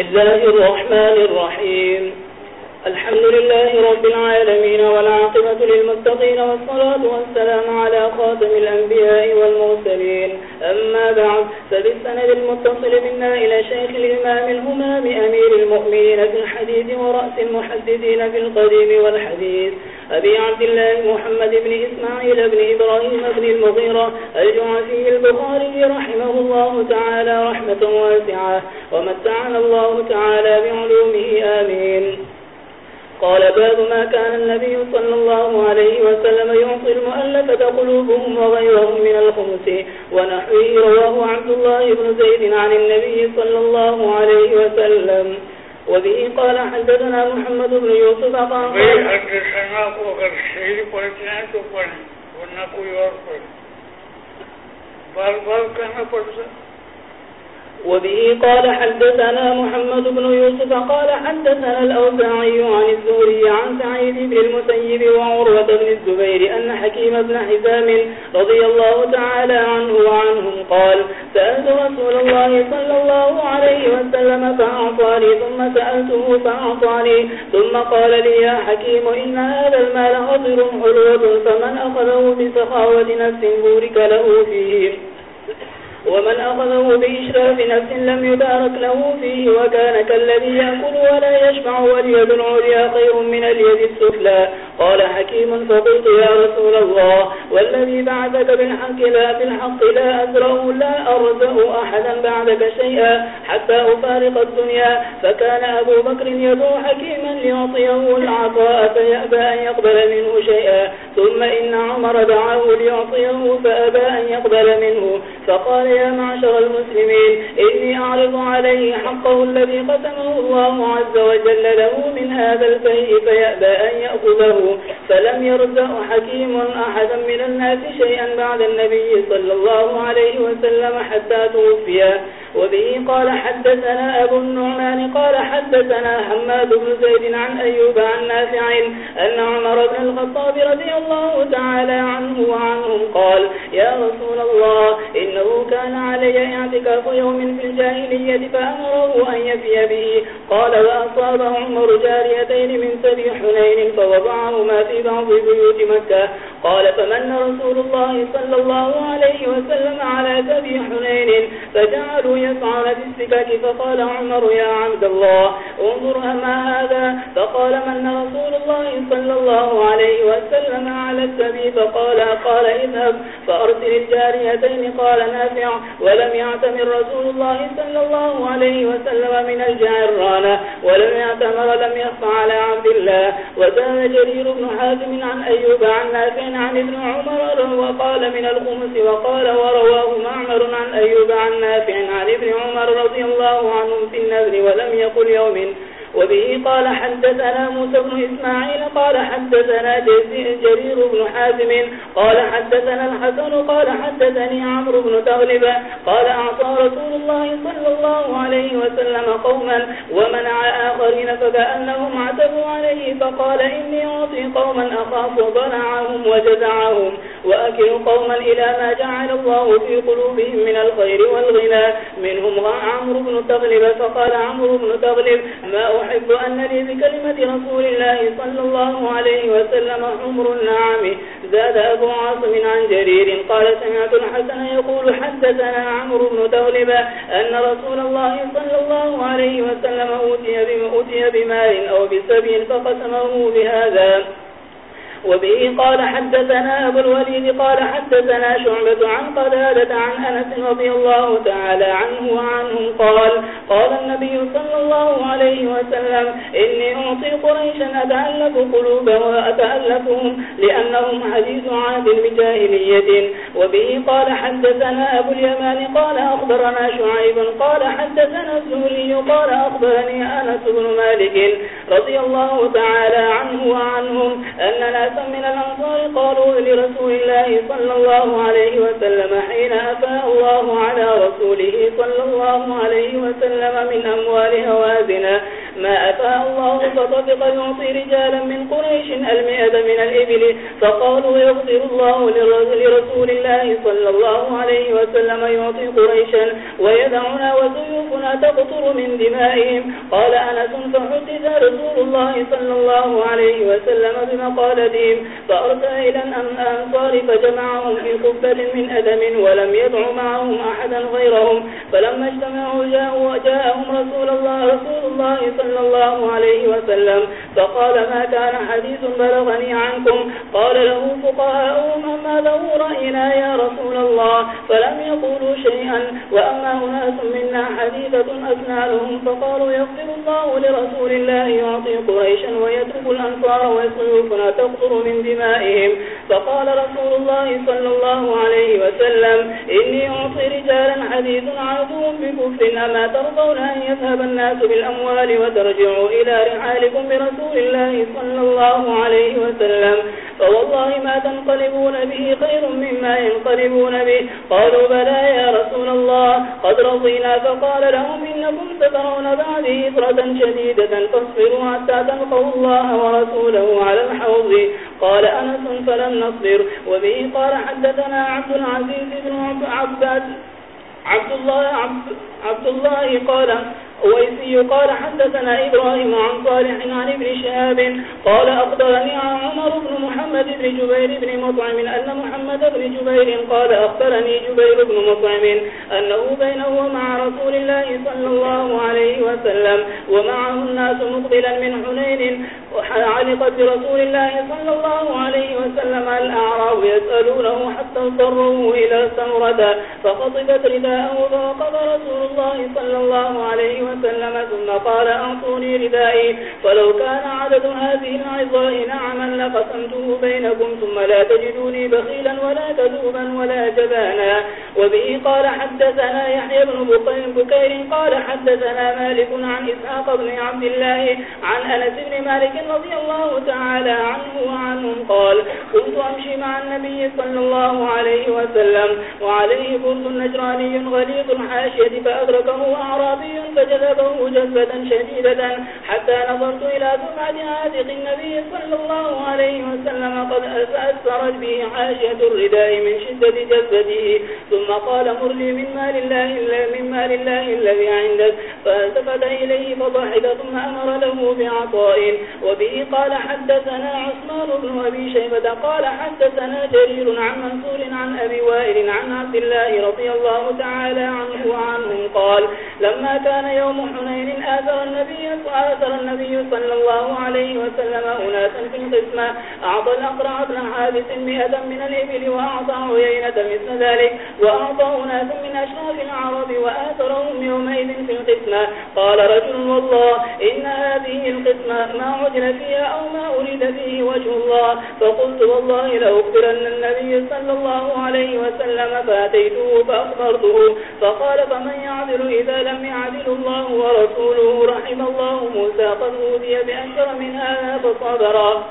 بسم الله الرحمن الرحيم الحمد لله رب العالمين والعاقبة للمتقين والصلاة والسلام على خاتم الأنبياء والمرسلين أما بعد فبالسند المتصل منا إلى شيخ الإمام الهمام أمير المؤمنين في الحديث ورأس المحدثين في القديم والحديث أبي عبد الله محمد بن إسماعيل بن إبراهيم بن المغيرة الجعفي البخاري رحمه الله تعالى رحمة واسعة ومتعنا الله تعالى بعلومه، آمين. قال باب ما كان النبي صلى الله عليه وسلم يعطي المؤلفة قلوبهم وغيرهم من الخمس، ونحوه رواه عبد الله بن زيد عن النبي صلى الله عليه وسلم. وبه قال حدثنا محمد بن يوسف قال حدثنا اگر شہر پڑھتے ہیں تو پڑھیں ورنہ کوئی اور پڑھ بار بار کہنا پڑتا وبه قال حدثنا محمد بن يوسف قال حدثنا الأوزاعي عن الزوري عن سعيد بن المسيب وعروة بن الزبير أن حكيم بن حزام رضي الله تعالى عنه وعنهم قال، سألت رسول الله صلى الله عليه وسلم فأعطاني، ثم سألته فأعطاني، ثم قال لي، يا حكيم، إن هذا المال خطر حلوة، فمن أخذه بسخاوة نفس بورك له فيه؟ ومن أخذه بإشراف نفس لم يبارك له فيه وكان كالذي يأكل ولا يشبع واليد العليا خير من اليد السفلى. قال حكيم فقلت يا رسول الله، والذي بعثك بالحق لا بالحق لا أزرع لا أرزأ أحدا بعدك شيئا حتى أفارق الدنيا. فكان أبو بكر يدعو حكيما ليعطيه العطاء فيأبى أن يقبل منه شيئا. ثم إن عمر دعاه ليعطيه فأبى أن يقبل منه. فقال يا معشر المسلمين. إني أعرض عليه حقه الذي قسمه الله عز وجل له من هذا الفيء فيأبى أن يأخذه. فلم يرزع حكيم أحدا من الناس شيئا بعد النبي صلى الله عليه وسلم حتى توفيه وبه قال حدثنا أبو النعمان قال حدثنا حماد بن زيد عن أيوب عن نافع أن عمر بن الخطاب رضي الله تعالى عنه وعنهم قال، يا رسول الله، إنه كان علي اعتكاف يوم في الجاهلية فأمره أن يفي به. قال وأصاب عمر جاريتين من سبي حنين فوضعهما في بعض بيوت مكة. قال فمن رسول الله صلى الله عليه وسلم على سبي حنين فجعلوا يسعون في السكاك فقال عمر يا عبد الله انظر أما هذا. فقال من رسول الله صلى الله عليه وسلم على السبي؟ فقال، قال اذهب. فأرسل الجاريتين. قال نافع. ولم يعتمر رسول الله صلى الله عليه وسلم من الجعرانة ولم يعتمر، لم يخفى على عبد الله. وزاد جرير بن حازم عن أيوب عن نافع عن ابن عمر وقال من الخمس. وقال، ورواه معمر عن أيوب عن نافع عن ابن عمر رضي الله عنهم في النذر، ولم يقل يوم وبه قال حدثنا موسى بن إسماعيل قال حدثنا جرير بن حازم قال حدثنا الحسن قال حدثني عمرو بن تغلب قال أعطى رسول الله صلى الله عليه وسلم قوما ومنع آخرين فكأنهم عتبوا عليه فقال إني أعطي قوما أخاف ضنعهم وجزعهم وأكل قوما إلى ما جعل الله في قلوبهم من الخير والغنى منهم عمرو بن تغلب فقال عمرو بن تغلب ما أحب أن لي بكلمة رسول الله صلى الله عليه وسلم عمر النعام زاد أبو عاصم عن جرير قال سمعت الحسن يقول حدثنا عمرو بن تغلب أن رسول الله صلى الله عليه وسلم أوتي بمال أو بسبي فقسمه بهذا. وبه قال حدثنا أبو الوليد قال حدثنا شعبة عن قدادة عن أنس رضي الله تعالى عنه وعنهم قال قال النبي صلى الله عليه وسلم، إني أعطي قريشا أتألف قلوبهم وأتألفهم لأنهم حديث عهد بجاهلية. وبه قال حدثنا أبو اليمان، قال أخبرنا شعيب، قال حدثنا الزهري، قال أخبرني أنس بن مالك رضي الله تعالى عنه وعنهم أننا ناسا من الأنصار قالوا لرسول الله صلى الله عليه وسلم حين أفاء الله على رسوله صلى الله عليه وسلم من أموال هوازنا ما أفاء الله فطفق يعطي رجالا من قريش المئة من الإبل فقالوا يغفر الله لرسول الله صلى الله عليه وسلم يعطي قريشا ويدعنا وسيوفنا تقطر من دمائهم قال أنس فحدث رسول الله صلى الله عليه وسلم بمقالته بمقالتهم فأرسل إلى الأنصار فجمعهم في قبة من أدم ولم يدع معهم أحدا غيرهم. فلما اجتمعوا جاءوا جاءهم رسول الله رسول الله صلى الله عليه وسلم. فقال ما كان حديث بلغني عنكم؟ قال له فقهاؤهم أما له رأينا يا رسول الله. فلم يقولوا شيئا. وأما أناس منا حديثة أسنالهم فقالوا يغفر الله لرسول الله يعطي قريشا ويترك الأنصار ويسيوفنا تقطر من دمائهم. فقال رسول الله صلى الله عليه وسلم، إني أعطي رجالا حديث عدو بكفر. أما ترضون أن يذهب الناس بالأموال وترجعوا إلى رحالكم برسول الله صلى الله عليه وسلم؟ فوالله ما تنقلبون به خير مما ينقلبون به. قالوا بلى يا رسول الله. قد رضينا فقال لهم إنكم سترون بعد إثرة شديدة فاصفروا حتى تلقوا الله ورسوله على الحوض. قال أنس فلم نصبر. وبه قال حدثنا عبد العزيز بن عباد عبد الله عبد, عبد الله قال ويسي قال حدثنا إبراهيم عن صالح عن ابن شهاب قال أخبرني عن عمر بن محمد بن جبير بن مطعم أن محمد بن جبير قال أخبرني جبير بن مطعم أنه بينه ومع رسول الله صلى الله عليه وسلم ومعه الناس مقبلا من حنين وعلقت برسول الله صلى الله عليه وسلم الأعراب يسألونه حتى اضطروه إلى سمرة فخطبت رداءه فوقف رسول الله صلى الله عليه وسلم وسلم ثم قال أعطوني ردائي. فلو كان عدد هذه العظاء نعما لقسمته بينكم، ثم لا تجدوني بخيلا ولا كذوبا ولا جبانا. وبه قال حدثنا يحيى بن بكير قال حدثنا مالك عن إسحاق بن عبد الله عن أنس بن مالك رضي الله تعالى عنه وعنهم قال كنت أمشي مع النبي صلى الله عليه وسلم، وعليه برد نجراني غليظ الحاشية فأدركه أعرابي فجد جذبه جذبة شديدة حتى نظرت إلى سمعة عاتق النبي صلى الله عليه وسلم قد أسرت به حاشية الرداء من شدة جذبته ثم قال مر لي من مال الله, من مال الله الذي عندك. فالتفت إليه فضحك ثم أمر له بعطاء. وبه قال حدثنا عثمان بن أبي شيبة قال حدثنا جرير عن منصور عن أبي وائل عن عبد الله رضي الله تعالى عنه وعنهم قال لما كان يوم يوم حنين آثر النبي آثر النبي صلى الله عليه وسلم أناسا في القسمة. أعطى الأقرع بن حابس مئة من الإبل وأعطى عيينة مثل ذلك. وأعطى أناسا من أشراف العرب وآثرهم يومئذ في القسمة. قال رجل والله إن هذه القسمة ما عجل فيها أو ما أريد فيه وجه الله. فقلت والله لأخبرن النبي صلى الله عليه وسلم فأتيته فأخبرته. فقال فمن يعدل إذا لم يعدل الله الله ورسوله رحم الله موسى قد أودي بأشر من هذا فصبرا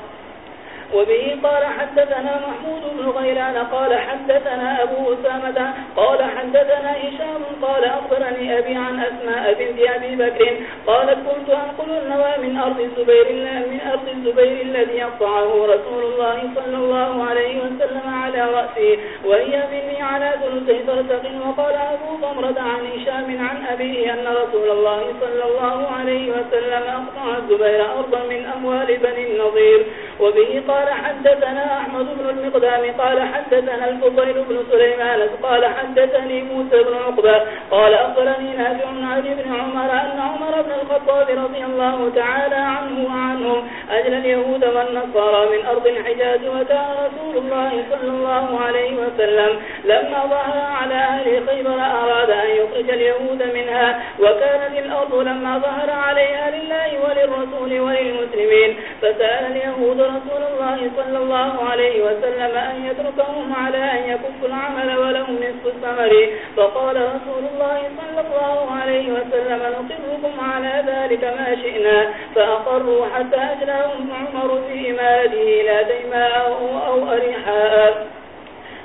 وبه قال حدثنا محمود بن غيلان قال حدثنا أبو أسامة قال حدثنا إشام قال أخبرني أبي عن أسماء بنت أبي بكر قالت كنت أنقل النوى من أرض الزبير من أرض الزبير الذي يقطعه رسول الله صلى الله عليه وسلم على رأسي وهي مني على ثلثي فرسق وقال أبو ضمرة عن إشام عن أبيه أن رسول الله صلى الله عليه وسلم أقطع الزبير أرضا من أموال بني النظير وبه قال قال حدثنا أحمد بن المقدام، قال حدثنا الفضيل بن سليمان، قال حدثني موسى بن عقبة، قال أخبرني نافع عن ابن عمر أن عمر بن الخطاب رضي الله تعالى عنه وعنهم أجل اليهود والنصارى من أرض الحجاز وكان رسول الله صلى الله عليه وسلم لما ظهر على أهل خيبر أراد أن يخرج اليهود منها وكانت الأرض لما ظهر عليها لله وللرسول وللمسلمين. فسأل اليهود رسول الله الله صلى الله عليه وسلم أن يتركهم على أن يكفوا العمل ولهم نصف الثمر. فقال رسول الله صلى الله عليه وسلم نقركم على ذلك ما شئنا. فأقروا حتى أجلاهم عمر في إماده لا ديماء أو أريحاء.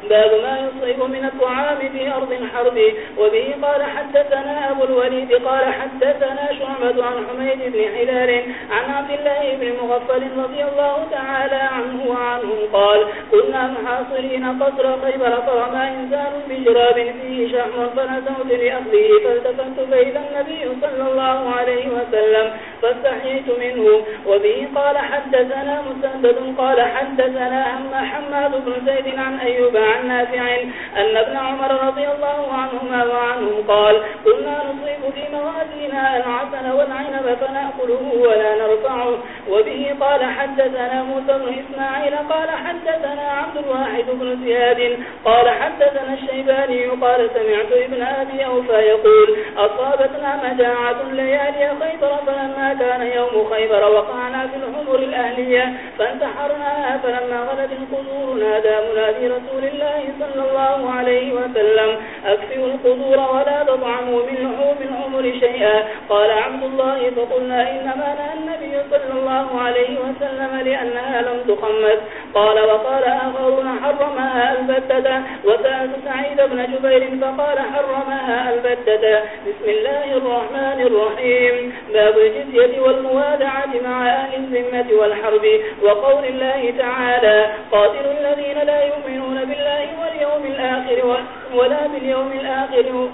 باب ما يصيب من الطعام في أرض الحرب، وبه قال حدثنا أبو الوليد، قال حدثنا شعب أحمد عن حميد بن حلال، عن عبد الله بن مغفل رضي الله تعالى عنه وعنهم قال كنا محاصرين قصر خيبر فرمى إنسان بجراب فيه شحم فنزوت لأخذه فالتفت فإذا النبي صلى الله عليه وسلم فاستحيت منه، وبه قال حدثنا مسدد، قال حدثنا أما حماد بن زيد عن أيوب عن نافع أن ابن عمر رضي الله عنهما وعنهم قال، كنا نصيب في موازينا العسل والعنب فنأكله ولا نرفعه. وبه قال، حدثنا موسى بن إسماعيل قال، حدثنا عبد الواحد بن زياد قال، حدثنا الشيباني قال، سمعت ابن أبي أوفى يقول، أصابتنا مجاعة ليالي خيبر فلما كان يوم خيبر وقعنا في الحمر الأهلية فانتحرناها، فلما غلت القدور نادى منادي رسول الله الله صلى الله عليه وسلم أكفئوا القدور ولا تطعموا من لحوم الحمر شيئا. قال عبد الله، فقلنا إنما نهى النبي صلى الله عليه وسلم لأنها لم تخمس. قال، وقال آخرون، حرمها البتة. وسألت سعيد بن جبير، فقال، حرمها البتة. بسم الله الرحمن الرحيم. باب الجزية والموادعة مع أهل الزمة والحرب، وقول الله تعالى قاتل الذين لا يؤمنون بالله بالله واليوم الآخر ولا باليوم الآخر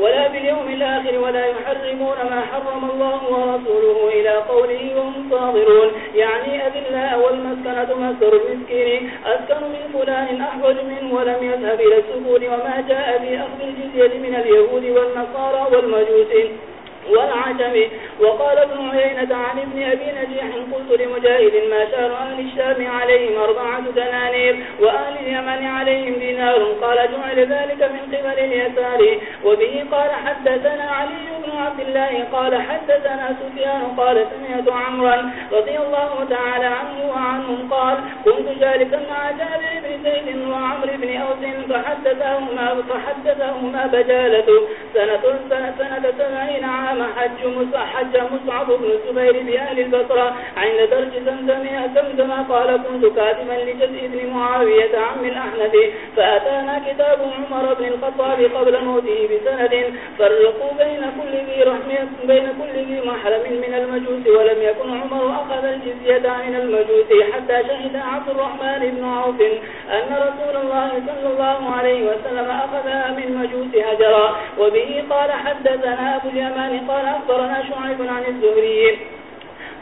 ولا باليوم الآخر ولا يحرمون ما حرم الله ورسوله إلى قوله وهم صاغرون. يعني أذلاء والمسكنة مسر المسكين أسكن من فلان أحوج منه ولم يذهب إلى السكون وما جاء في أخذ الجزية من اليهود والنصارى والمجوس والعجم وقال ابن عيينة عن ابن أبي نجيح قلت لمجاهد ما شار أهل الشام عليهم أربعة دنانير وأهل اليمن عليهم دينار. قال جعل ذلك من قبل اليسار. وبه قال حدثنا علي بن عبد الله قال حدثنا سفيان قال سمعت عمرا رضي الله تعالى عنه وعنهم قال كنت جالسا مع جابر بن زيد وعمر بن أوس فحدثهما فحدثهما بجالة. سنة سنة سنة سبعين عام حج حج مصعب بن الزبير بأهل البصرة. عند درج زمزم زمزم قال، كنت كاتبا لجزء بن معاوية عم الأحنف، فأتانا كتاب عمر بن الخطاب قبل موته بسند. فرقوا بين كل ذي رحم، بين كل ذي محرم من المجوس، ولم يكن عمر أخذ الجزية عن المجوس، حتى شهد عبد الرحمن بن عوف أن رسول الله صلى الله عليه وسلم أخذها من مجوس هجرا. وبه قال، حدثنا أبو اليمان قال أخبرنا شعيب عن الزهري.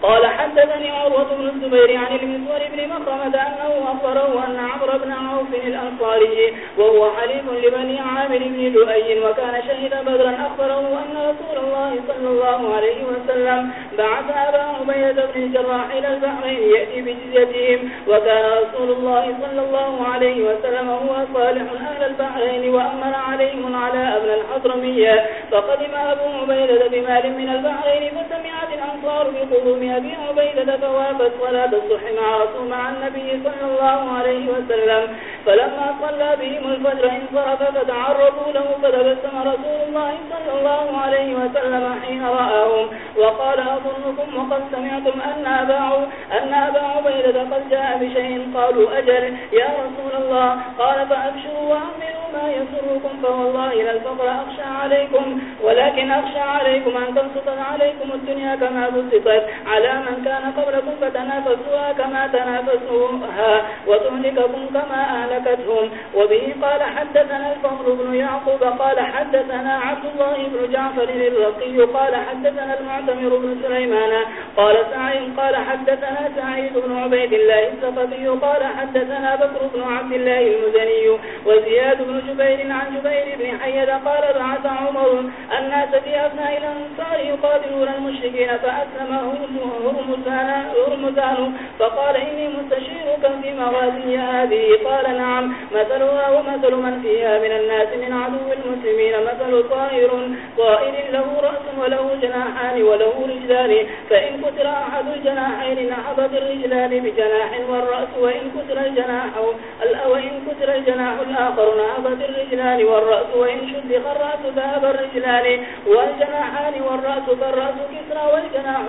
قال حدثني عروة بن الزبير عن المزور بن مخرمة أنه أخبره أن عمر بن عوف الأنصاري وهو حليف لبني عامر بن لؤي وكان شهد بدرا، أخبره أن رسول الله صلى الله عليه وسلم بعث أبا عبيدة بن الجراح إلى البحرين يأتي بجزيتهم، وكان رسول الله صلى الله عليه وسلم هو صالح أهل البحرين وأمر عليهم على أبن الحضرمية، فقدم أبو عبيدة بمال من البحرين فسمعت الأنصار بقلوبها أبي عبيدة فوافت صلاة الصح مع رسول مع النبي صلى الله عليه وسلم. فلما صلى بهم الفجر انصرف فتعرضوا له فتبسم رسول الله صلى الله عليه وسلم حين رآهم. وقال أظنكم وقد سمعتم أن أبا, أن أبا عبيدة قد جاء بشيء. قالوا أجل يا رسول الله. قال فأبشروا وأمنوا ما يسركم فوالله للفقر أخشى عليكم. ولكن أخشى عليكم أن تنسطن عليكم الدنيا كما بسطت على على من كان قبلكم فتنافسوها كما تنافسوها وتهلككم كما أهلكتهم. وبه قال حدثنا الفضل بن يعقوب، قال حدثنا عبد الله بن جعفر الرقي، قال حدثنا المعتمر بن سليمان، قال سعيد، قال حدثنا سعيد بن عبيد الله السقفي، قال حدثنا بكر بن عبد الله المزني، وزياد بن جبير عن جبير بن حيد، قال بعث عمر الناس في أثناء الأنصار يقاتلون المشركين، فأسلمهم هرمزان فقال إني مستشيرك في مغازي هذه قال نعم مثلها ومثل من فيها من الناس من عدو المسلمين مثل طائر طائر له رأس وله جناحان وله رجلان فإن كسر أحد الجناحين نحضت الرجلان بجناح والرأس وإن كسر الجناح وإن كسر الجناح الآخر نحضت الرجلان والرأس وإن شدق الرأس ذهب الرجلان والجناحان والرأس فالرأس كسرى والجناح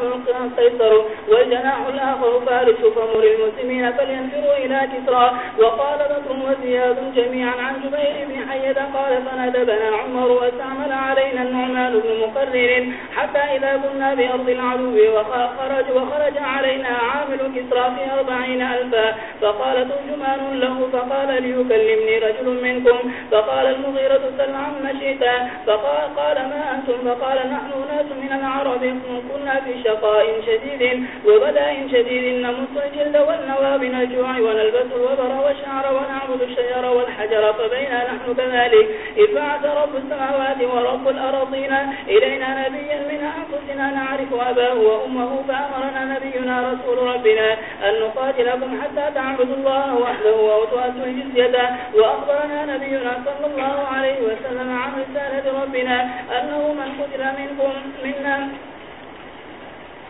قيصر والجناح الآخر فارس فمر المسلمين فلينفروا إلى كسرى. وقال بكر وزياد جميعا عن جبير بن حيد قال فندبنا عمر واستعمل علينا النعمان بن مقرر حتى إذا كنا بأرض العدو وخرج, وخرج علينا عامل كسرى في أربعين ألفا. فقال ترجمان له فقال ليكلمني رجل منكم. فقال المغيرة سل عما شئت فقال قال ما أنتم؟ فقال نحن ناس من العرب كنا في شقاء شديد. شديد وبلاء شديد نمس الجلد والنوى من الجوع ونلبس الوبر والشعر، ونعبد الشجر والحجر فبينا نحن كذلك. إذ بعث رب السماوات ورب الأرضين. إلينا نبيا من أنفسنا، نعرف أباه وأمه، فأمرنا نبينا رسول ربنا أن نقاتلكم حتى تعبدوا الله وحده وتؤدوا الجزية. وأخبرنا نبينا صلى الله عليه وسلم عن رسالة ربنا أنه من قتل منكم منا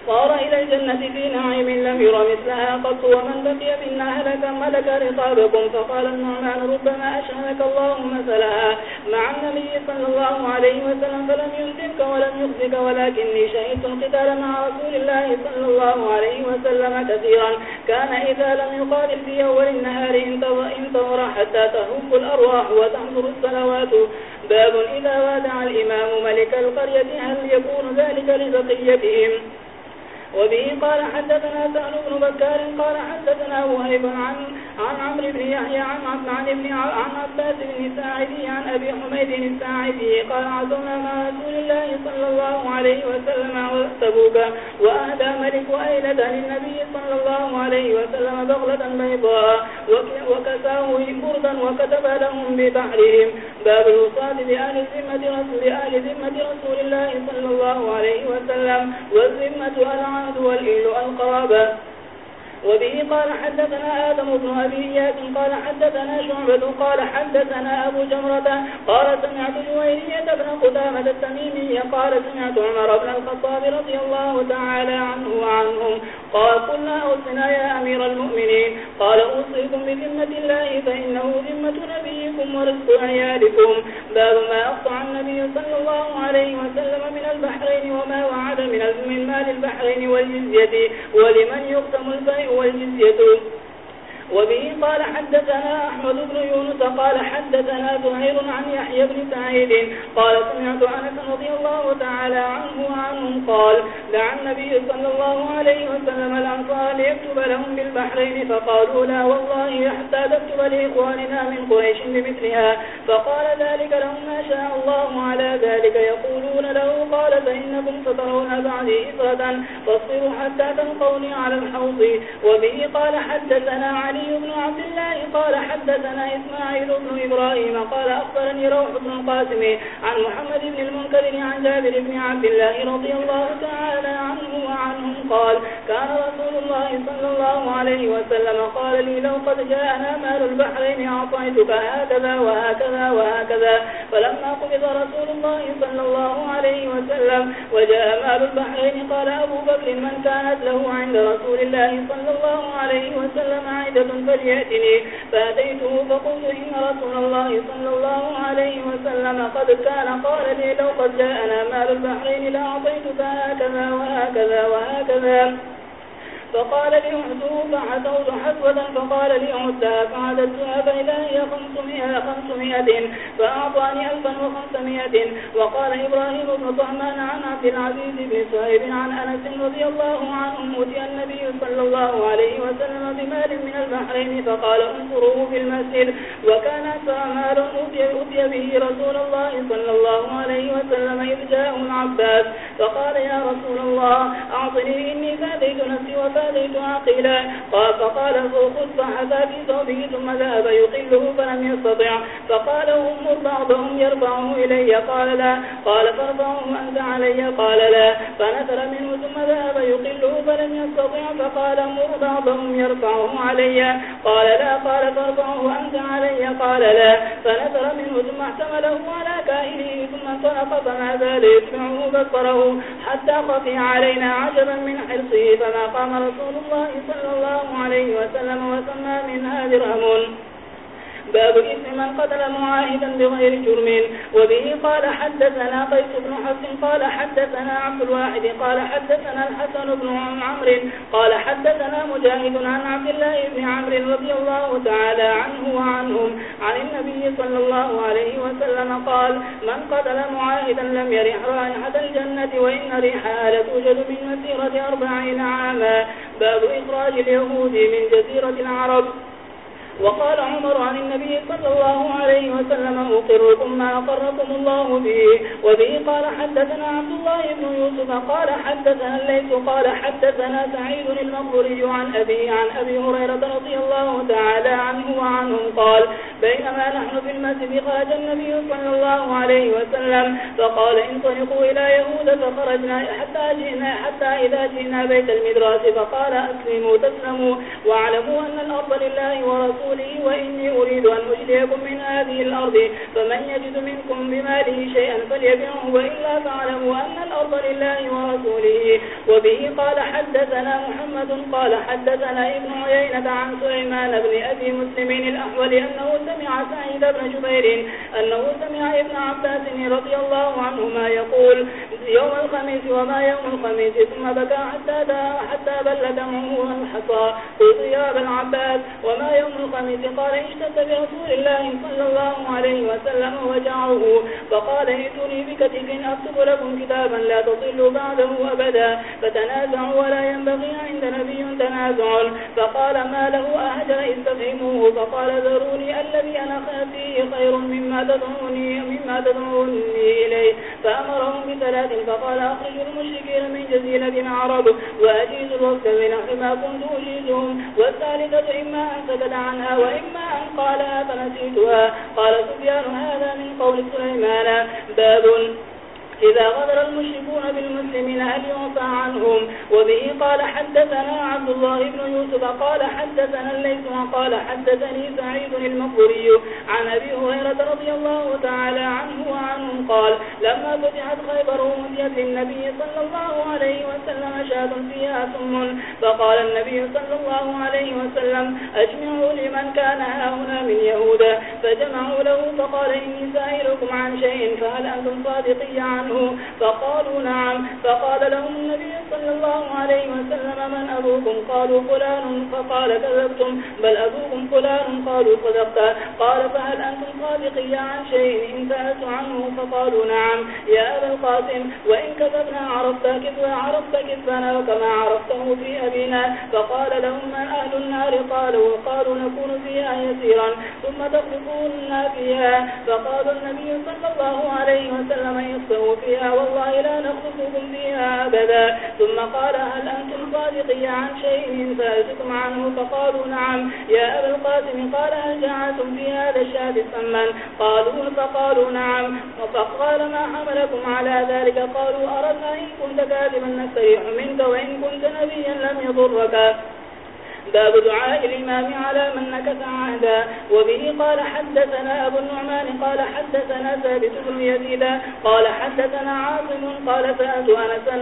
صار إلى الجنة في نعيم لم ير مثلها قط ومن بقي منا هلك ملك رقابكم فقال النعمان ربما أشهدك الله مثلها مع النبي صلى الله عليه وسلم فلم يمسك ولم يخزك ولكني شهدت القتال مع رسول الله صلى الله عليه وسلم كثيرا. كان إذا لم يقاتل في أول النهار انتظر حتى تهب الأرواح وتنظر السلوات باب إذا وادع الإمام ملك القرية هل يكون ذلك لبقيتهم؟ وبه قال حدثنا سهل بن بكار قال حدثنا وهيب عن عن عمرو بن يحيى عن عن ابن عن عباس بن ساعدي عن ابي حميد الساعدي قال عزمنا مع رسول الله صلى الله عليه وسلم تبوك واهدى ملك ايلة للنبي صلى الله عليه وسلم بغلة بيضاء وكساه بردا وكتب لهم ببحرهم. باب الوصال بآل ذمة رسول آل ذمة رسول الله صلى الله عليه وسلم والذمة العام العهد والإل القرابة وبه قال حدثنا آدم بن أبي إياس قال حدثنا شعبة، قال حدثنا أبو جمرة، قال سمعت جويرية بن قدامة التميمي قال سمعت عمر بن الخطاب رضي الله تعالى عنه وعنهم قال قلنا أوصنا يا أمير المؤمنين، قال أوصيكم بذمة الله فإنه ذمة نبيكم ورزق عيالكم باب ما أقطع النبي صلى الله عليه وسلم من البحرين وما وعد من مال البحرين والجزية ولمن يقتم الفيء والجزية وبه قال حدثنا أحمد بن يونس قال حدثنا زهير عن يحيى بن سعيد قال سمعت أنس رضي الله تعالى عنه وعنهم قال، دعا النبي صلى الله عليه وسلم الأنصار ليكتب لهم بالبحرين فقالوا لا والله حتى تكتب لإخواننا من قريش بمثلها، فقال ذلك لهم ما شاء الله على ذلك، يقولون له قال فإنكم سترون بعدي إسرة فاصبروا حتى تنقوني على الحوض، وبه قال حدثنا علي علي بن عبد الله قال حدثنا إسماعيل بن إبراهيم قال أخبرني روح بن القاسم عن محمد بن المنكر عن جابر بن عبد الله رضي الله تعالى عنه وعنهم قال، كان رسول الله صلى الله عليه وسلم قال لي، لو قد جاءنا مال البحرين أعطيتك هكذا وهكذا وهكذا. فلما قبض رسول الله صلى الله عليه وسلم وجاء مال البحرين، قال أبو بكر من كانت له عند رسول الله صلى الله عليه وسلم عيدة فليأتني فأتيته فقلت إن رسول الله صلى الله عليه وسلم قد كان قال لي لو قد جاءنا مال البحرين لأعطيتك هكذا وهكذا وهكذا. فقال لي اعدوا فعدوت حسوة فقال لي اعدها فعددتها فإذا هي خمسمائة, خمسمائة فأعطاني ألفا وخمسمائة. وقال إبراهيم بن طعمان عن عبد العزيز بن سهيب عن أنس رضي الله عنه أتي النبي صلى الله عليه وسلم بمال من البحرين فقال انصروه في المسجد. وكان أكثر مال أتي به رسول الله صلى الله عليه وسلم إذ جاءه العباس. فقال يا رسول الله أعطني إني فاتيت نفسي وفاتيت فاتيت عقيلا قال، فقال خذ فحفى في ثوبه ثم ذهب يقله، فلم يستطع. فقال أمر بعضهم يرفعه إلي. قال، لا. قال، فارفعه أنت علي. قال، لا. فنثر منه، ثم ذهب يقله، فلم يستطع. فقال مر بعضهم يرفعه علي. قال، لا. قال، فارفعه أنت علي. قال، لا. فنزل منه، ثم احتمله على كاهله ثم انطلق، فما زال يتبعه بصره حتى خفي علينا عجبا من حرصه، فما قام رسول رسول الله صلى الله عليه وسلم وسمى منها درهم باب إثم من قتل معاهدا بغير جرم. وبه قال حدثنا قيس بن حفص، قال حدثنا عبد الواحد، قال حدثنا الحسن بن عمر قال حدثنا مجاهد عن عبد الله بن عمر رضي الله تعالى عنه وعنهم، عن النبي صلى الله عليه وسلم قال من قتل معاهدا لم يرح رائحة الجنة، وإن ريحها لتوجد من مسيرة أربعين عاما. باب إخراج اليهود من جزيرة العرب. وقال عمر عن النبي صلى الله عليه وسلم، أقركم ما أقركم الله به. وبه قال، حدثنا عبد الله بن يوسف. قال، حدثنا الليس قال، حدثنا سعيد المقبري عن أبي عن أبي هريرة رضي الله تعالى عنه وعنهم. قال بينما نحن في المسجد خرج النبي صلى الله عليه وسلم، فقال انطلقوا إلى يهود فخرجنا حتى جئنا حتى إذا جئنا بيت المدراس فقال أسلموا تسلموا، واعلموا أن الأرض لله ورسوله، وإني أريد أن أجليكم من هذه الأرض، فمن يجد منكم بماله شيئا فليبعه وإلا فاعلموا أن الأرض لله ورسوله. وبه قال حدثنا محمد، قال حدثنا ابن عيينة عن سليمان بن أبي مسلم الأحول أنه سمع سعيد بن جبير أنه سمع ابن عباس رضي الله عنهما يقول يوم الخميس وما يوم الخميس؟ ثم بكى حتى, حتى بل دمه والحصى قلت يا ابن عباس وما يوم الخميس؟ قال اشتد برسول الله صلى الله عليه وسلم وجعه. فقال ائتني بكتب أكتب لكم كتابا لا تصلوا بعده أبدا فتنازعوا ولا ينبغي عند نبي تنازع. فقال ما له أهجر استفهموه فقال ذروني الذي الذي أنا فيه خير مما تدعوني, مما تدعوني إليه. فأمرهم بثلاث فقال أخرجوا المشركين من جزيرة عرب وأجيز الوقت بنحو ما كنت أجيزهم. والثالثة إما أن سكت عنها وإما أن قالها فنسيتها قال سبيان هذا من قول سليمان. باب إذا غدر المشركون بالمسلمين هل يعفى عنهم. وبه قال حدثنا عبد الله بن يوسف قال حدثنا الليث قال حدثني سعيد المقبري عن أبي هريرة رضي الله تعالى عنه وعنهم قال لما فتحت خيبر ومديت للنبي صلى الله عليه وسلم شاة فيها ثم فقال النبي صلى الله عليه وسلم أجمعوا لمن كان هنا من يهودا. فجمعوا له فقال إني سائلكم عن شيء، فهل أنتم صادقي عنه؟ عنه فقالوا نعم. فقال لهم النبي صلى الله عليه وسلم من أبوكم؟ قالوا فلان. فقال كذبتم. بل أبوكم فلان. قالوا صدقت. قال فهل أنتم صادقي عن شيء؟ إن سألت عنه فقالوا نعم. يا أبا القاسم، وإن كذبنا عرفت كذبا، عرفت كذبنا وكما عرفته في أبينا. فقال لهم من أهل النار؟ قالوا وقالوا نكون فيها يسيرا، ثم تخلقون فيها. فقال النبي صلى الله عليه وسلم يصدقون يصفوا فيها والله لا نخلقكم فيها أبدا. ثم قال هل أنتم صادقي عن شيء فأجدكم عنه؟ فقالوا نعم. يا أبا القاسم قال هل جعلتم في هذا الشهد سما؟ قالوا فقالوا نعم. فقال ما حملكم على ذلك؟ قالوا أردنا إن كنت كاذبا نستريح منك وإن كنت نبيا لم يضرك. باب دعاء الإمام على من نكث عهدا وبه قال حدثنا أبو النعمان قال حدثنا ثابت بن يزيد قال حدثنا عاصم قال سألت أنسا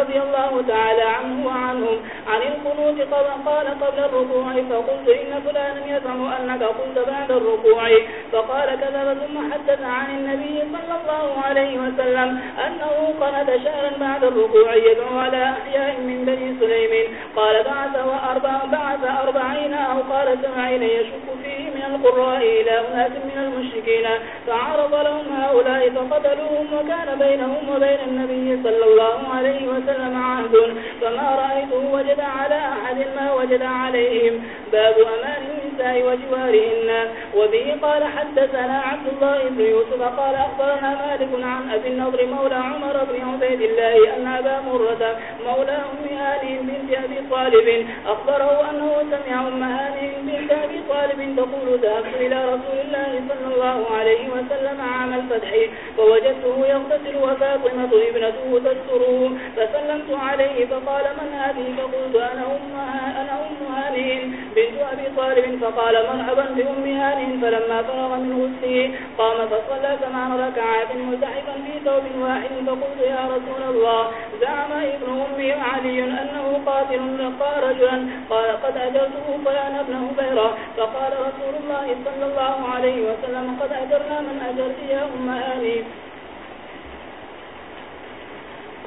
رضي الله تعالى عنه وعنهم عن القنوت قال قبل الركوع، فقلت إن فلانا يزعم أنك قلت بعد الركوع، فقال كذب ثم حدث عن النبي صلى الله عليه وسلم أنه قنت شهرا بعد الركوع يدعو على أحياء من بني سليم، قال بعث وأربع بعث أربعين أو قال سبعين يشك فيه من القراء إلى أناس من المشركين. فعرض لهم هؤلاء فقتلوهم وكان بينهم وبين النبي صلى الله عليه وسلم عهد. فما رأيته وجد على أحد ما وجد عليهم. باب أمان النساء وجوارهن. وبه قال حدثنا عبد الله بن يوسف قال أخبرنا مالك عن أبي النضر مولى عمر بن عبيد الله أن أبا مرة مولى أم هاني بنت أبي طالب أخبره أنه سمع أم هاني بنت أبي طالب تقول ذهبت إلى رسول الله صلى الله عليه وسلم عام الفتح، فوجدته يغتسل وفاطمة ابنته تستره فسلمت عليه فقال من هذه؟ فقلت أنا أمها أنا أم هانين بنت أبي طالب، فقال مرحبا بأم هانين فلما فرغ من غسله قام فصلى ثمان ركعات ملتحفا في ثوب واحد، فقلت يا رسول الله، زعم ابن أمي علي أنه قاتل قال رجلا، قال لقد أجرته فلا نبنه بيرا فقال رسول الله صلى الله عليه وسلم، قد أجرنا من أجرت يا أم هانين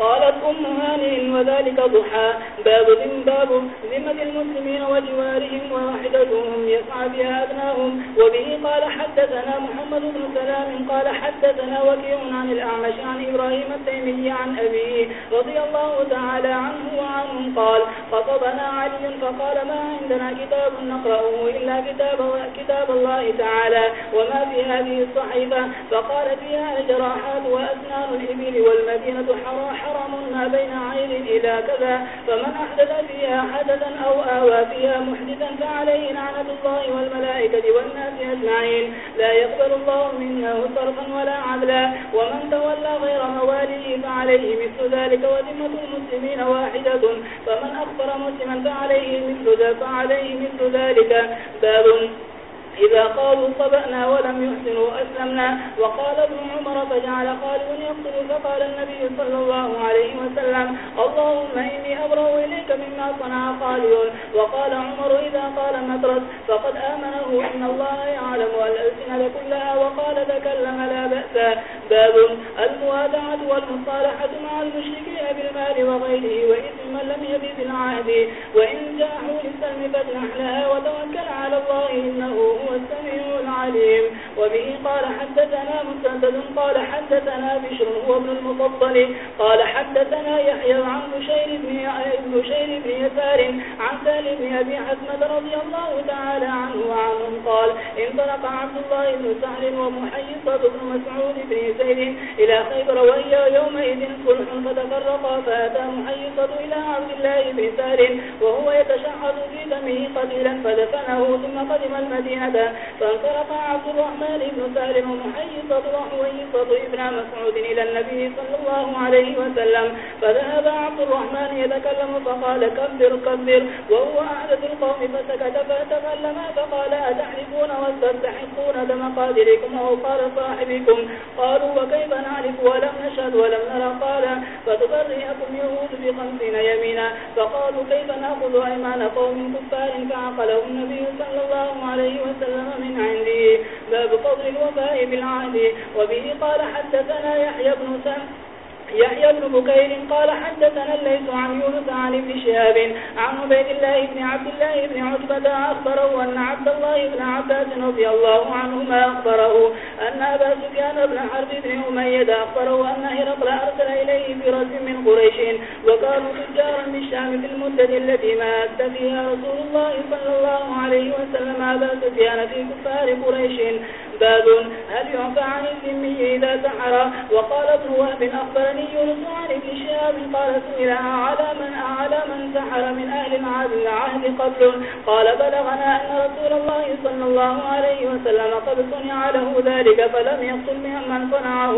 قالت أم هانئ وذلك ضحى. باب ذم باب. ذمة المسلمين وجوارهم وواحدتهم يسعى بها أبناهم. وبه قال حدثنا محمد بن سلام قال حدثنا وكيع عن الأعمش عن إبراهيم التيمي عن أبيه رضي الله تعالى عنه وعنهم قال خطبنا علي فقال ما عندنا كتاب نقرأه إلا كتاب, كتاب الله تعالى وما في هذه الصحيفة. فقال فيها الجراحات وأسنان الإبل والمدينة حراحة حرم ما بين عين إلى كذا، فمن أحدث فيها حدثا أو آوى فيها محدثا فعليه نعنة الله والملائكة والناس أجمعين. لا يقبل الله منه صرفا ولا عدلا، ومن تولى غير مواليه فعليه مثل ذلك وذمة المسلمين واحدة. فمن أخبر مسلما فعليه مثل ذلك فعليه مثل ذلك. باب إذا قالوا صبأنا ولم يحسنوا أسلمنا وقال ابن عمر فجعل خالد يقتل فقال النبي صلى الله عليه وسلم اللهم إني أبرأ إليك مما صنع خالد. وقال عمر إذا قال مدرس فقد آمنه إن الله يعلم الألسنة كلها وقال تكلم لا بأس. باب الموادعة والمصالحة مع المشركين. بالمال وغيره وإثم من لم يبذ العهد، وإن جاحوا للسلم فاجنح لها وتوكل على الله إنه هو السميع العليم وبه قال حدثنا مسدد، قال حدثنا بشر، هو ابن المفضل. قال حدثنا يحيى عن بشير بن بشير بن يسار عن سالم بن أبي حسمة رضي الله تعالى عنه وعنهم قال انطلق عبد الله بن سهل ومحيصة بن مسعود بن زيد إلى خيبر وهي يومئذ صلح فتفرقا، فأتى محيصة إلى عبد الله بن سهل وهو يتشحذ في دمه قتيلا فدفنه، ثم قدم المدينة فانطلق عبد الرحمن بن سهل ومحيصة وحويصة ابن مسعود إلى النبي صلى الله عليه وسلم. فذهب عبد الرحمن يتكلم فقال كبر كبر. وهو أحدث القوم فسكت فتكلم فقال أتحرفون واستحقون دم قادركم أو قال صاحبكم؟ قالوا وكيف نعرف ولم نشهد ولم نرى؟ قال فتبرئكم يهود بخمسين يمينا. فقالوا كيف نأخذ أيمان قوم كفار فعقله النبي صلى الله عليه وسلم من عندي باب فضل الوفاء بالعهد وبه قال حدثنا يحيى بن سعد يحيى بن بكير قال حدثنا الليس عن يونس عن ابن شهاب، عن عبيد الله بن عبد الله بن عتبة أخبره أن عبد الله بن عباس رضي الله عنهما أخبره أن أبا سفيان بن حرب بن أميد أخبره أن هرقل أرسل إليه برز من قريش وكانوا تجارا بالشام في المدة التي مات فيها رسول الله صلى الله عليه وسلم أبا سفيان في كفار قريش. باب هل يعفى عن الذمي إذا سحر؟ وقال ابن وهب أخبرني يونس عن ابن شهاب قال سئلها على من على من سحر من أهل العهد قبل. قال بلغنا أن رسول الله صلى الله عليه وسلم قد صنع له ذلك فلم يقتل من صنعه،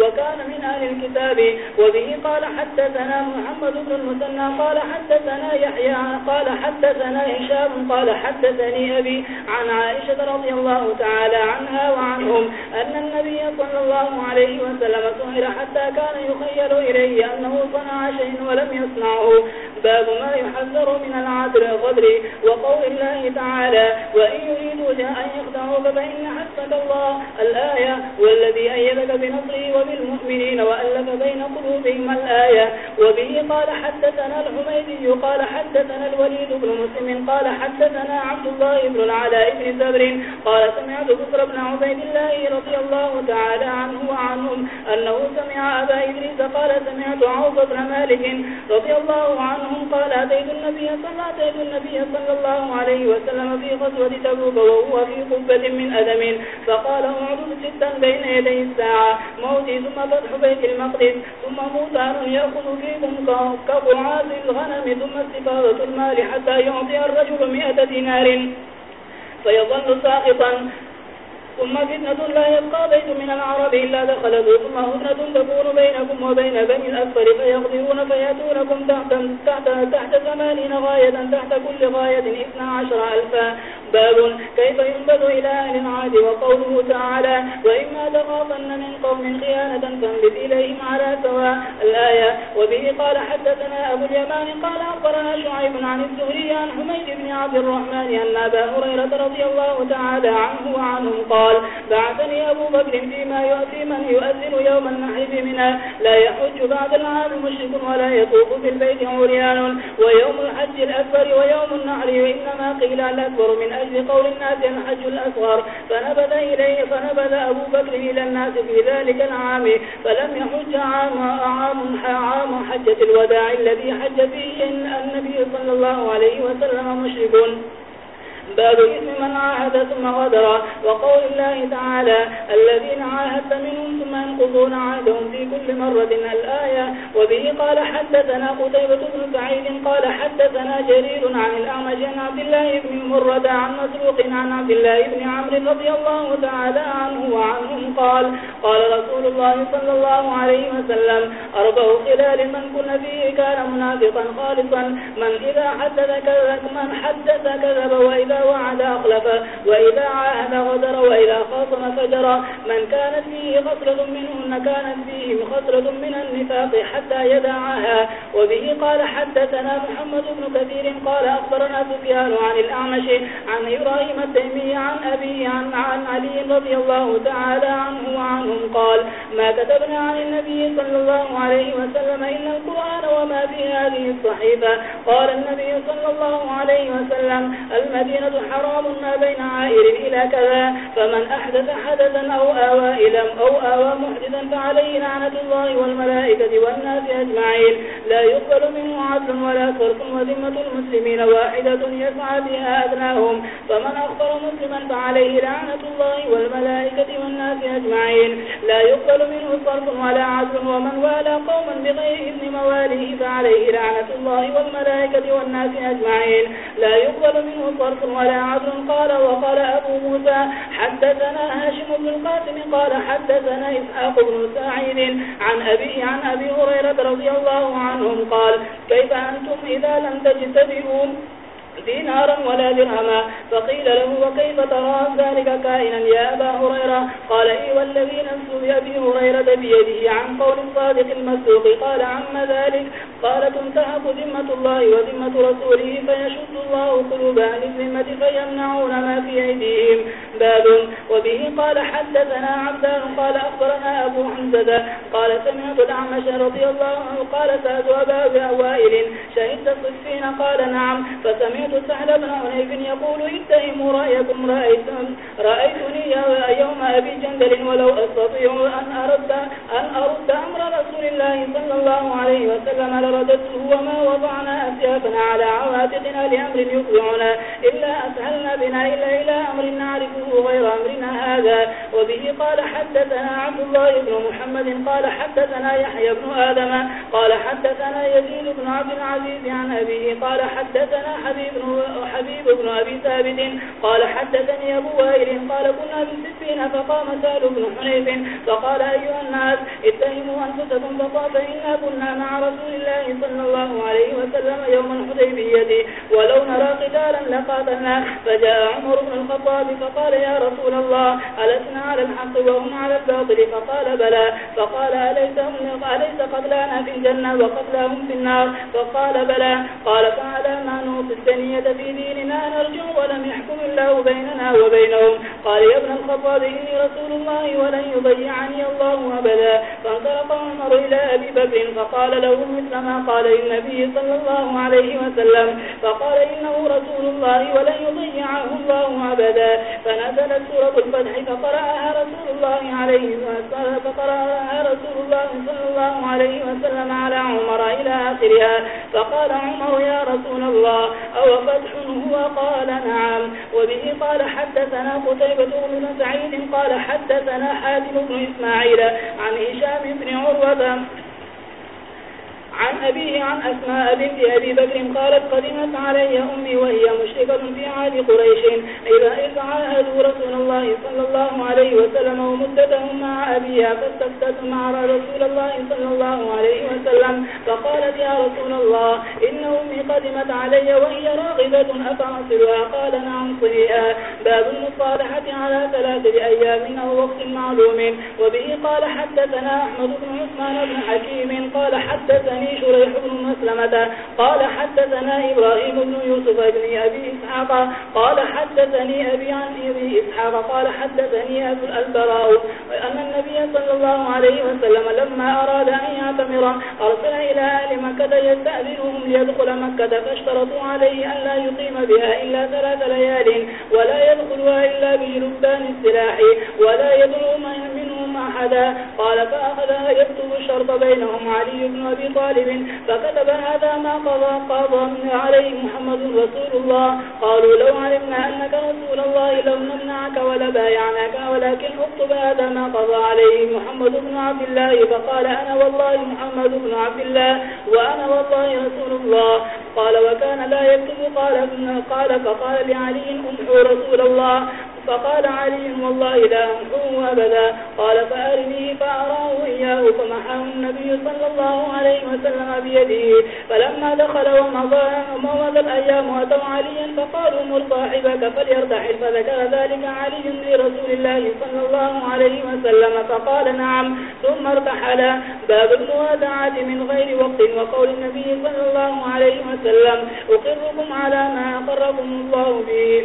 وكان من أهل الكتاب. وبه قال حدثنا محمد بن المثنى، قال حدثنا يحيى، قال حدثنا هشام، قال حدثني أبي عن عائشة رضي الله تعالى عنها وعنهم أن النبي صلى الله عليه وسلم سهر حتى كان يخيل إليه أنه صنع شيء ولم يصنعه باب ما يحذر من العدل الغدر وقول الله تعالى وإن يريدوا أن يخدعوك فإن حسبك الله الآية والذي أيدك بنصره وبالمؤمنين وألف بين قلوبهم الآية وبه قال حدثنا الحميدي قال حدثنا الوليد بن مسلم قال حدثنا عبد الله بن العلاء بن زبر قال سمعت بكر بن عبيد الله رضي الله تعالى عنه وعنهم أنه سمع أبا إدريس قال سمعت عوض بن مالك رضي الله عنهم قال أتيت النبي صلى أتيت النبي صلى الله عليه وسلم في غزوة تبوك وهو في قبة من أدم. فقال اعدد ستا بين يدي الساعة. موتي ثم فتح بيت المقدس. ثم موتان يأخذ فيكم كقعاز الغنم. ثم استفاضة المال حتى يعطي الرجل مئة دينار. فيظل ساقطا. ثم فتنة لا يبقى بيت من العرب إلا دخلته ثم هدنة تكون بينكم وبين بني الأكبر فيغذرون فيأتونكم تحت, تحت, تحت ثمانين غاية تحت كل غاية إثنى عشر ألفا. باب كيف ينبذ إلى أهل العاد وقوله تعالى وإما تخافن من قوم خيانة فانبذ إليهم على سواء. الآية وبه قال حدثنا أبو اليمان قال أخبرنا شعيب عن الزهري عن حميد بن عبد الرحمن أن أبا هريرة رضي الله تعالى عنه وعنهم قال قال بعثني أبو بكر فيما يؤتي من يؤذن يوم النحر بمنا لا يحج بعد العام مشرك ولا يطوف في البيت عريان. ويوم الحج الأكبر ويوم النحر وإنما قيل الأكبر من أجل قول الناس الحج الأصغر. فنبذ إليه فنبذ أبو بكر إلى الناس في ذلك العام. فلم يحج عام, عام, عام حجة الوداع الذي حج فيه النبي صلى الله عليه وسلم مشرك. باب إثم من عاهد ثم غدر وقول الله تعالى الذين عاهدت منهم ثم ينقضون عهدهم في كل مرة الآية وبه قال حدثنا قتيبة بن سعيد قال حدثنا جرير عن الأعمج عن عبد الله بن مرد عن مسروق عن عبد الله بن عمرو رضي الله تعالى عنه وعنهم قال قال رسول الله صلى الله عليه وسلم أربع خلال من كن فيه كان منافقا خالصا من إذا حدث كذب من حدث كذب وإذا وعد أخلف. وإذا عاهد غدر وإذا خاصم فجر. من كانت فيه خسرة منهن كانت فيه خسرة من النفاق حتى يدعها وبه قال حدثنا محمد بن كثير قال أخبرنا سفيان عن الأعمش عن إبراهيم التيمي عن أبي عن, عن علي رضي الله تعالى عنه وعنهم قال ما كتبنا عن النبي صلى الله عليه وسلم إلا القرآن وما في هذه الصحيفة. قال النبي صلى الله عليه وسلم المدينة حرام ما بين عائر إلى كذا، فمن أحدث حدثا أو آوى إلى أو آوى محدثا فعليه لعنة الله والملائكة والناس أجمعين. لا يقبل منه عدل ولا صرف وذمة المسلمين واحدة يسعى بها أدناهم فمن أخبر مسلما فعليه لعنة الله والملائكة والناس أجمعين. لا يقبل منه صرف ولا عدل ومن والى قوما بغير إذن مواليه فعليه لعنة الله والملائكة والناس أجمعين. لا يقبل منه صرف ولا عدل قال وقال أبو موسى، حدثنا هاشم بن القاسم قال حدثنا إسحاق بن سعيد عن أبي عن أبي هريرة رضي الله عنهم قال، كيف أنتم إذا لم تجتبئوا دينارا ولا درهما. فقيل له، وكيف ترى ذلك كائنا يا أبا هريرة؟ قال، إي والذي نفس بأبي هريرة بيده عن قول الصادق المسوق قال، عم ذلك. قال تنتهك ذمة الله وذمة رسوله فيشد الله قلوب أهل الذمة فيمنعون ما في أيديهم. باب. وبه قال حدثنا عبدان قال أخبرنا أبو حمزة قال سمعت الأعمش رضي الله عنه قال سأد أبا وائل شهدت الصفين؟ قال نعم. فسمعت سهل بن عنيف يقول اتهموا رأيكم رأيتم رأيتني يوم أبي جندل ولو أستطيع أن أرد, أن أرد أمر رسول الله صلى الله عليه وسلم لرددته وما وضعنا أسيافنا على عواتقنا لأمر يطلعنا إلا أسهلنا بنا إلا إلى أمر نعرفه غير أمرنا هذا. وبه قال حدثنا عبد الله بن محمد قال حدثنا يحيى بن آدم قال حدثنا يزيد بن عبد العزيز عن أبيه قال حدثنا حبيب حبيب بن أبي ثابت قال حدثني أبو وائل قال كنا بالسفين فقام سال بن حنيف فقال أيها الناس اتهموا أنفسكم فقال إنا كنا مع رسول الله الله صلى الله عليه وسلم يوم الحديبية. ولو نرى قتالا لقاتلنا. فجاء عمر بن الخطاب فقال يا رسول الله ألسنا على الحق وهم على الباطل? فقال بلى. فقال أليس, أليس قتلانا في الجنة وقتلهم في النار? فقال بلى. قال فعلى ما نوصي الدنيا في ديننا نرجع ولم يحكم الله بيننا وبينهم. قال يا ابن الخطاب إني رسول الله ولن يضيعني الله أبدا. فانطلق عمر إلى أبي بكر فقال له مثل ما قال للنبي صلى الله عليه وسلم، فقال إنه رسول الله ولن يضيعه الله أبدا. فنزلت سورة الفتح، فقرأها رسول الله عليه وسلم، فقرأها رسول الله صلى الله عليه وسلم على عمر إلى آخرها. فقال عمر، يا رسول الله، أو فتح هو؟ قال، نعم. وبه قال، حدثنا قتيبة بن سعيد، قال، حدثنا حاتم بن إسماعيل عن هشام بن عروة عن أبيه عن أسماء بنت أبي بكر قالت قدمت علي أمي وهي مشركة في عهد قريش. إذا إذ عاهدوا رسول الله صلى الله عليه وسلم ومدتهم مع أبيها فاستفتت مع رسول الله صلى الله عليه وسلم فقالت يا رسول الله إن أمي قدمت علي وهي راغبة أفعصلها قال نعم صريئا باب المصالحة على ثلاثة أيام أو وقت معلوم. وبه قال حدثنا أحمد بن عثمان بن حكيم. قال حدثني شريح بن مسلمة. قال حدثنا إبراهيم بن يوسف بن أبي إسحاق. قال حدثني أبي عن أبي إسحاق. قال حدثني أبو البراء. أن النبي صلى الله عليه وسلم لما أراد أن يعتمر، أرسل إلى أهل مكة يستأذنهم ليدخل يدخل مكة فاشترطوا عليه أن لا يقيم بها إلا ثلاث ليال ولا يدخلها إلا بجلبان السلاح ولا يدعو منهم أحدا. قال فأخذها يكتب الشرط بينهم علي بن أبي طالب. طالب فكتب هذا ما قضى قضى عليه محمد رسول الله. قالوا لو علمنا أنك رسول الله لو نمنعك ولا بايعناك ولكن اكتب هذا ما قضى عليه محمد بن عبد الله. فقال أنا والله محمد بن عبد الله وأنا والله رسول الله. قال وكان لا يكتب قال, قال فقال لعلي أمحو رسول الله. فقال علي والله لا أمحوه أبدا. قال فأرني فأراه إياه فمحاه النبي صلى الله عليه وسلم بيده. فلما دخل ومضى الأيام أتوا عليا فقالوا مر صاحبك فليرتحل. فذكر ذلك علي لرسول الله صلى الله عليه وسلم. فقال نعم، ثم ارتحل. باب الموادعة من غير وقت وقول النبي صلى الله عليه وسلم، أقركم على ما أقركم الله به.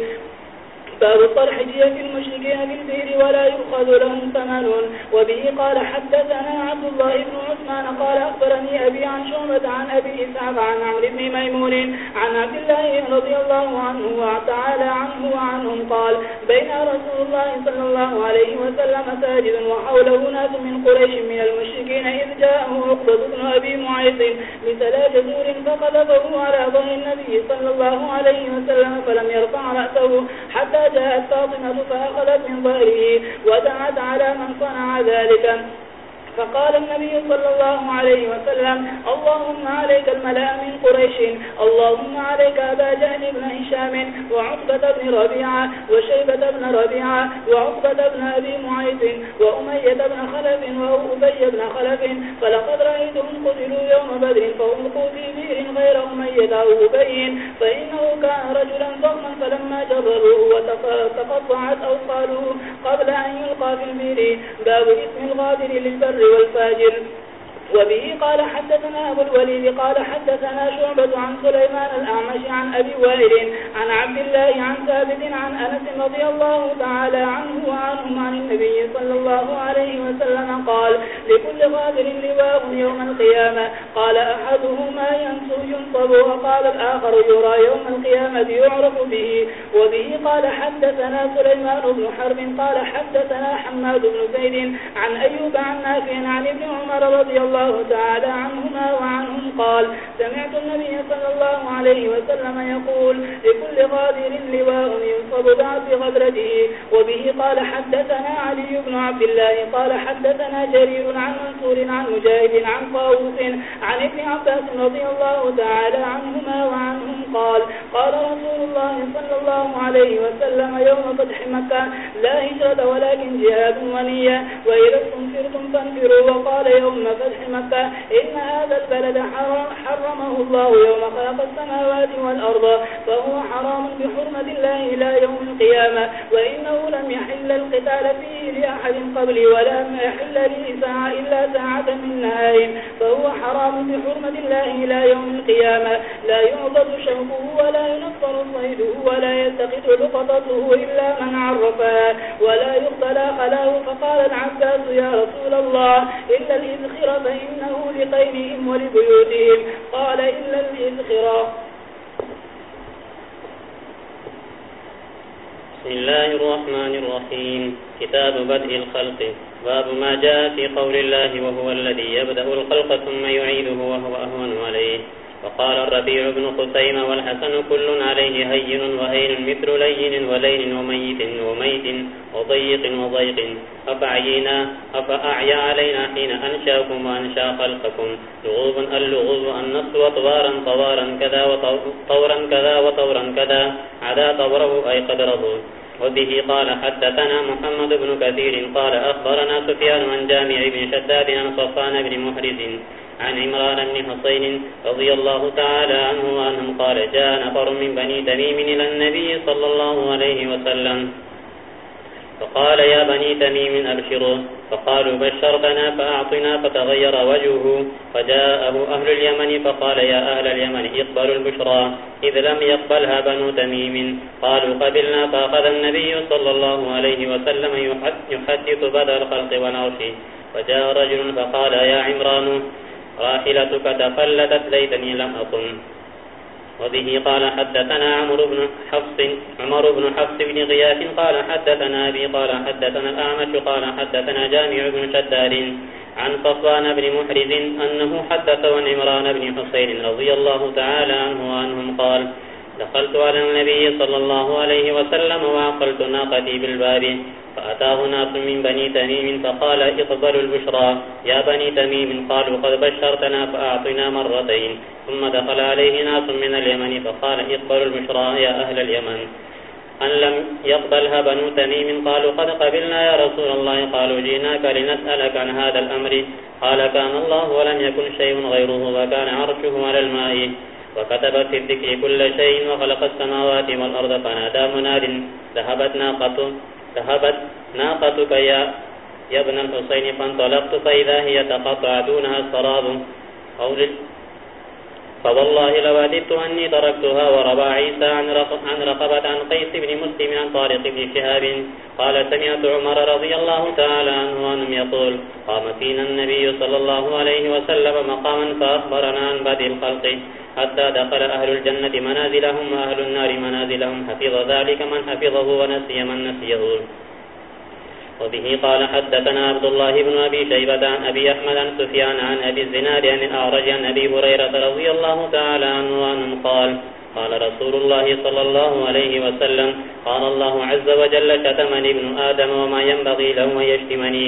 باب الطرح جيه المشركين بالبير ولا يؤخذ لهم ثمن. وبه قال حدثنا عبد الله بن عثمان قال أخبرني أبي عن شعبة عن أبي إسعب عن عمر بن ميمون عن عبد الله رضي الله عنه وتعالى عنه وعنهم قال بين رسول الله صلى الله عليه وسلم ساجد وحوله ناس من قريش من المشركين إذ جاءه عقبة بن أبي معيط بثلاث زور فقذفه على ظهر النبي صلى الله عليه وسلم فلم يرفع رأسه حتى جاءت فاطمة فأخذت من ظهره ودعت على من صنع ذلك. فقال النبي صلى الله عليه وسلم، اللهم عليك الملأ من قريش، اللهم عليك أبا جهل بن هشام، وعقبة بن ربيعة، وشيبة بن ربيعة، وعقبة بن أبي معيط، وأمية بن خلف، وأبي بن خلف، فلقد رأيتهم قتلوا يوم بدر فألقوا في بئر غير أمية أو أبي، فإنه كان رجلا ضخما فلما جرروه وتقطعت أوصاله قبل أن يلقى في البئر باب اسم الغادر للبر. والفاجر وبه قال حدثنا أبو الوليد قال حدثنا شعبة عن سليمان الأعمش عن أبي وائل عن عبد الله عن ثابت عن أنس رضي الله تعالى عنه وعنهم عن النبي صلى الله عليه وسلم قال، لكل غادر لواء يوم القيامة. قال أحدهما ينصب ينصب وقال الآخر يرى يوم القيامة يعرف به. وبه قال حدثنا سليمان بن حرب قال حدثنا حماد بن زيد عن أيوب عن نافع عن ابن عمر رضي الله الله تعالى عنهما وعنهم قال، سمعت النبي صلى الله عليه وسلم يقول، لكل غادر لواء ينصب بعد غدرته. وبه قال، حدثنا علي بن عبد الله، قال، حدثنا جرير عن منصور عن مجاهد عن طاووس عن ابن عباس رضي الله تعالى عنهما وعنهم قال قال رسول الله صلى الله عليه وسلم يوم فتح مكة، لا هجرة ولكن جهاد ونية. وإذا استنفرتم فانفروا، وقال يوم فتح مكة، إن هذا البلد حرام، حرمه الله يوم خلق السماوات والأرض، فهو حرام بحرمة الله إلى يوم القيامة. وإنه لم يحل القتال فيه لأحد قبلي، ولم يحل لي ساعة إلا ساعة من نهار، فهو حرام بحرمة الله إلى يوم القيامة. لا يعضد شوكه ولا ينفر صيده، ولا يلتقط لقطته إلا من عرفها ولا يقتلى خلاه فقال العباس يا رسول الله إلا الإذخر فإن فإنه لقينهم ولبيوتهم. قال إلا الإذخر بسم الله الرحمن الرحيم. كتاب بدء الخلق. باب ما جاء في قول الله وهو الذي يبدأ الخلق ثم يعيده وهو أهون عليه. وقال الربيع بن خسيم والحسن كل عليه هين وهين مثل لين ولين وميت وميت وضيق وضيق. أفعينا أفأعيا علينا حين أنشاكم وأنشا خلقكم. لغوب اللغوب النص وطوارا طوارا كذا وطورا كذا وطورا كذا. عدا طوره أي قدره. وبه قال حدثنا محمد بن كثير قال أخبرنا سفيان عن جامع بن شداد عن صفان بن محرز عن عمران بن حسين رضي الله تعالى عنه وأنهم قال جاء نفر من بني تميم إلى النبي صلى الله عليه وسلم فقال يا بني تميم أبشروا. فقالوا بشرتنا فأعطنا فتغير وجهه فجاءه أهل اليمن فقال يا أهل اليمن اقبلوا البشرى. إذ لم يقبلها بنو تميم. قالوا قبلنا فأخذ النبي صلى الله عليه وسلم يحدث بدر الخلق ونرشي فجاء رجل فقال يا عمران، راحلتك تفلتت ليتني لم أكن وبه قال حدثنا عمر بن حفص عمر بن حفص بن غياث قال حدثنا أبي، قال حدثنا الأعمش، قال حدثنا جامع بن شداد عن صفوان بن محرز أنه حدث عن عمران بن حسين رضي الله تعالى عنه وعنهم قال دخلت على النبي صلى الله عليه وسلم وعقلت ناقتي بالباب، فأتاه ناس من بني تميم فقال اقبلوا البشرى. يا بني تميم، قالوا قد بشرتنا فأعطنا مرتين، ثم دخل عليه ناس من اليمن فقال اقبلوا البشرى يا أهل اليمن. أن لم يقبلها بنو تميم، قالوا قد قبلنا يا رسول الله. قالوا جيناك لنسألك عن هذا الأمر. قال كان الله ولم يكن شيء غيره، وكان عرشه على الماء. وكتب في الذكر كل شيء وخلق السماوات والأرض فنادى مناد ذهبت ناقة ذهبت ناقتك يا يا ابن الحسين فانطلقت فإذا هي تقطع دونها السراب فوالله لو أني تركتها وربى عيسى عن, رقبة عن قيس بن مسلم عن طارق بن شهاب. قال سمعت عمر رضي الله تعالى عنه وأنم يقول قام فينا النبي صلى الله عليه وسلم مقاما فأخبرنا عن بدء الخلق. حتى دخل أهل الجنة منازلهم وأهل النار منازلهم. حفظ ذلك من حفظه ونسي من نسيه. وبه قال حدثنا عبد الله بن أبي شيبة عن أبي أحمد عن سفيان عن أبي الزناد عن الأعرج عن أبي هريرة رضي الله تعالى عنه وأنه قال قال رسول الله صلى الله عليه وسلم، قال الله عز وجل شتمني ابن آدم وما ينبغي له ويشتمني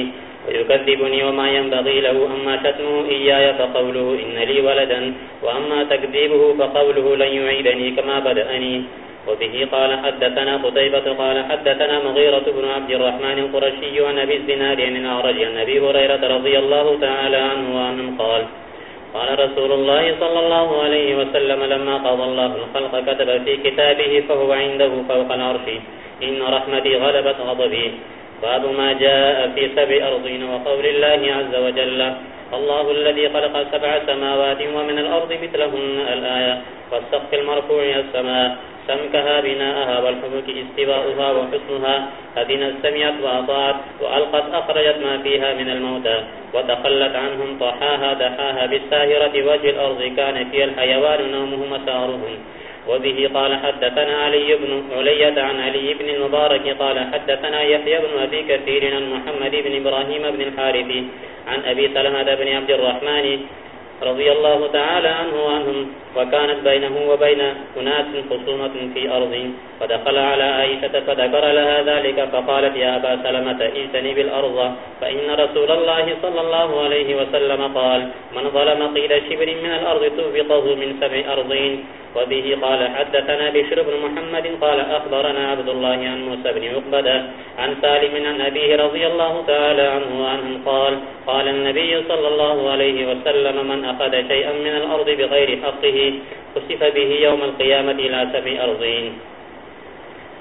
ويكذبني وما ينبغي له أما شتمه إياي فقوله إن لي ولدا، وأما تكذيبه فقوله لن يعيدني كما بدأني. وبه قال حدثنا قتيبة قال حدثنا مغيرة بن عبد الرحمن القرشي عن أبي الزناد عن الأعرج عن أبي هريرة رضي الله تعالى عنه وعنه قال قال رسول الله صلى الله عليه وسلم لما قضى الله الخلق كتب في كتابه فهو عنده فوق العرش، إن رحمتي غلبت غضبي. باب ما جاء في سبع أرضين وقول الله عز وجل، الله الذي خلق سبع سماوات ومن الأرض مثلهن الآية والسقف المرفوع السماء. سمكها بناءها والحبك استواؤها وحسنها أذن سمعت وأطاعت وألقت أخرجت ما فيها من الموتى وتخلت عنهم طحاها دحاها بالساهرة وجه الأرض كان فيها الحيوان نومه مسارهم وبه قال حدثنا علي بن علية عن علي بن المبارك قال حدثنا يحيى بن أبي كثير عن محمد بن إبراهيم بن الحارث عن أبي سلمة بن عبد الرحمن رضي الله تعالى عنه وعنهم وكانت بينه وبين أناس خصومة في أرض فدخل على عائشة فذكر لها ذلك فقالت يا أبا سلمة اجتني بالأرض فإن رسول الله صلى الله عليه وسلم قال من ظلم قيل شبر من الأرض تهبطه من سبع أرضين وبه قال حدثنا بشر بن محمد قال أخبرنا عبد الله عن موسى بن عقبة عن سالم عن أبيه رضي الله تعالى عنه وعنه قال قال النبي صلى الله عليه وسلم من أخذ شيئا من الأرض بغير حقه خسف به يوم القيامة إلى سبع أرضين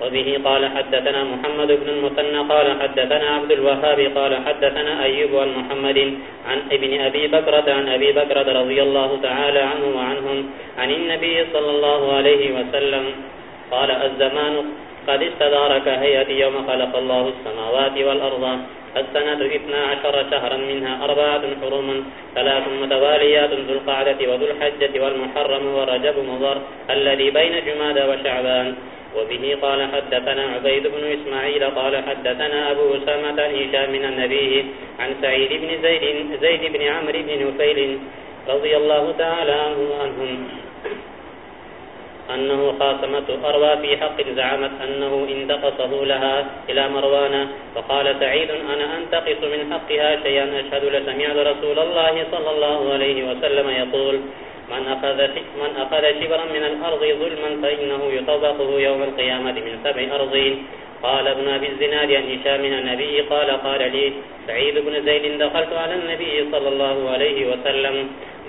وبه قال حدثنا محمد بن المثنى، قال حدثنا عبد الوهاب، قال حدثنا أيوب والمحمد عن ابن أبي بكرة، عن أبي بكرة رضي الله تعالى عنه وعنهم، عن النبي صلى الله عليه وسلم، قال الزمان قد استدارك هيئة يوم خلق الله السماوات والأرض. السنة اثنى عشر شهرا منها أربعة حرم ثلاث متواليات ذو القعدة وذو الحجة والمحرم ورجب مضر الذي بين جماد وشعبان. وبه قال حدثنا عبيد بن إسماعيل قال حدثنا أبو أسامة هشام من النبي عن سعيد بن زيد, زيد بن عمرو بن نفيل رضي الله تعالى عنه وعنهم أنه خاصمة أروى في حق زعمت أنه انتقصه لها إلى مروان فقال سعيد أنا أنتقص من حقها شيئا أشهد لسمعت رسول الله صلى الله عليه وسلم يقول من أخذ, من أخذ شبرا من الأرض ظلما فإنه يطبقه يوم القيامة من سبع أرضين قال ابن أبي الزناد عن هشام النبي قال قال لي سعيد بن زيد دخلت على النبي صلى الله عليه وسلم.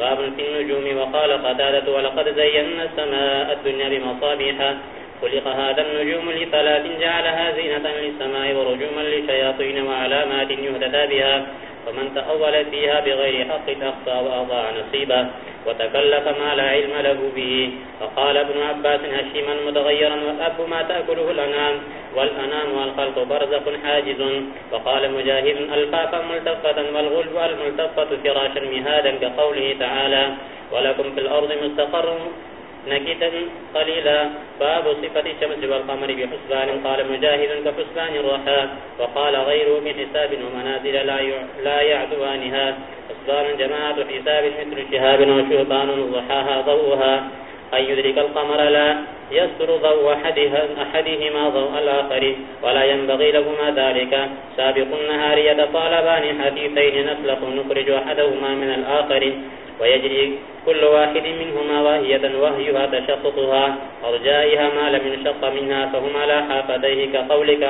باب في النجوم وقال قتادة ولقد زينا السماء الدنيا بمصابيح خلق هذا النجوم لثلاث جعلها زينة للسماء ورجوما لشياطين وعلامات يهدد بها. فمن تأول فيها بغير حق أخطى وأضاع نصيبه وتكلف ما لا علم له به. فقال ابن عباس هشيما متغيرا والأب ما تأكله الأنام. والأنام والخلق برزق حاجز. وقال مجاهد الفاف ملتفة والغلب الملتفة فراشا مهادا كقوله تعالى ولكم في الأرض مستقر نكتا قليلا. باب صفة الشمس والقمر بحسبان. قال مجاهد كحسبان الرحى وقال غيره بحساب ومنازل لا يعدوانها. حسبان جماعة حساب مثل شهاب وشهبان ضحاها ضوها أن يدرك القمر لا يستر ضوء أحدهما ضوء الآخر، ولا ينبغي لهما ذلك. سابق النهار يتطالبان حديثين نسلق نخرج أحدهما من الآخر. ويجري كل واحد منهما واهية، وهيها تشقطها أرجائها ما لم ينشق منها فهم على حافديه كقولك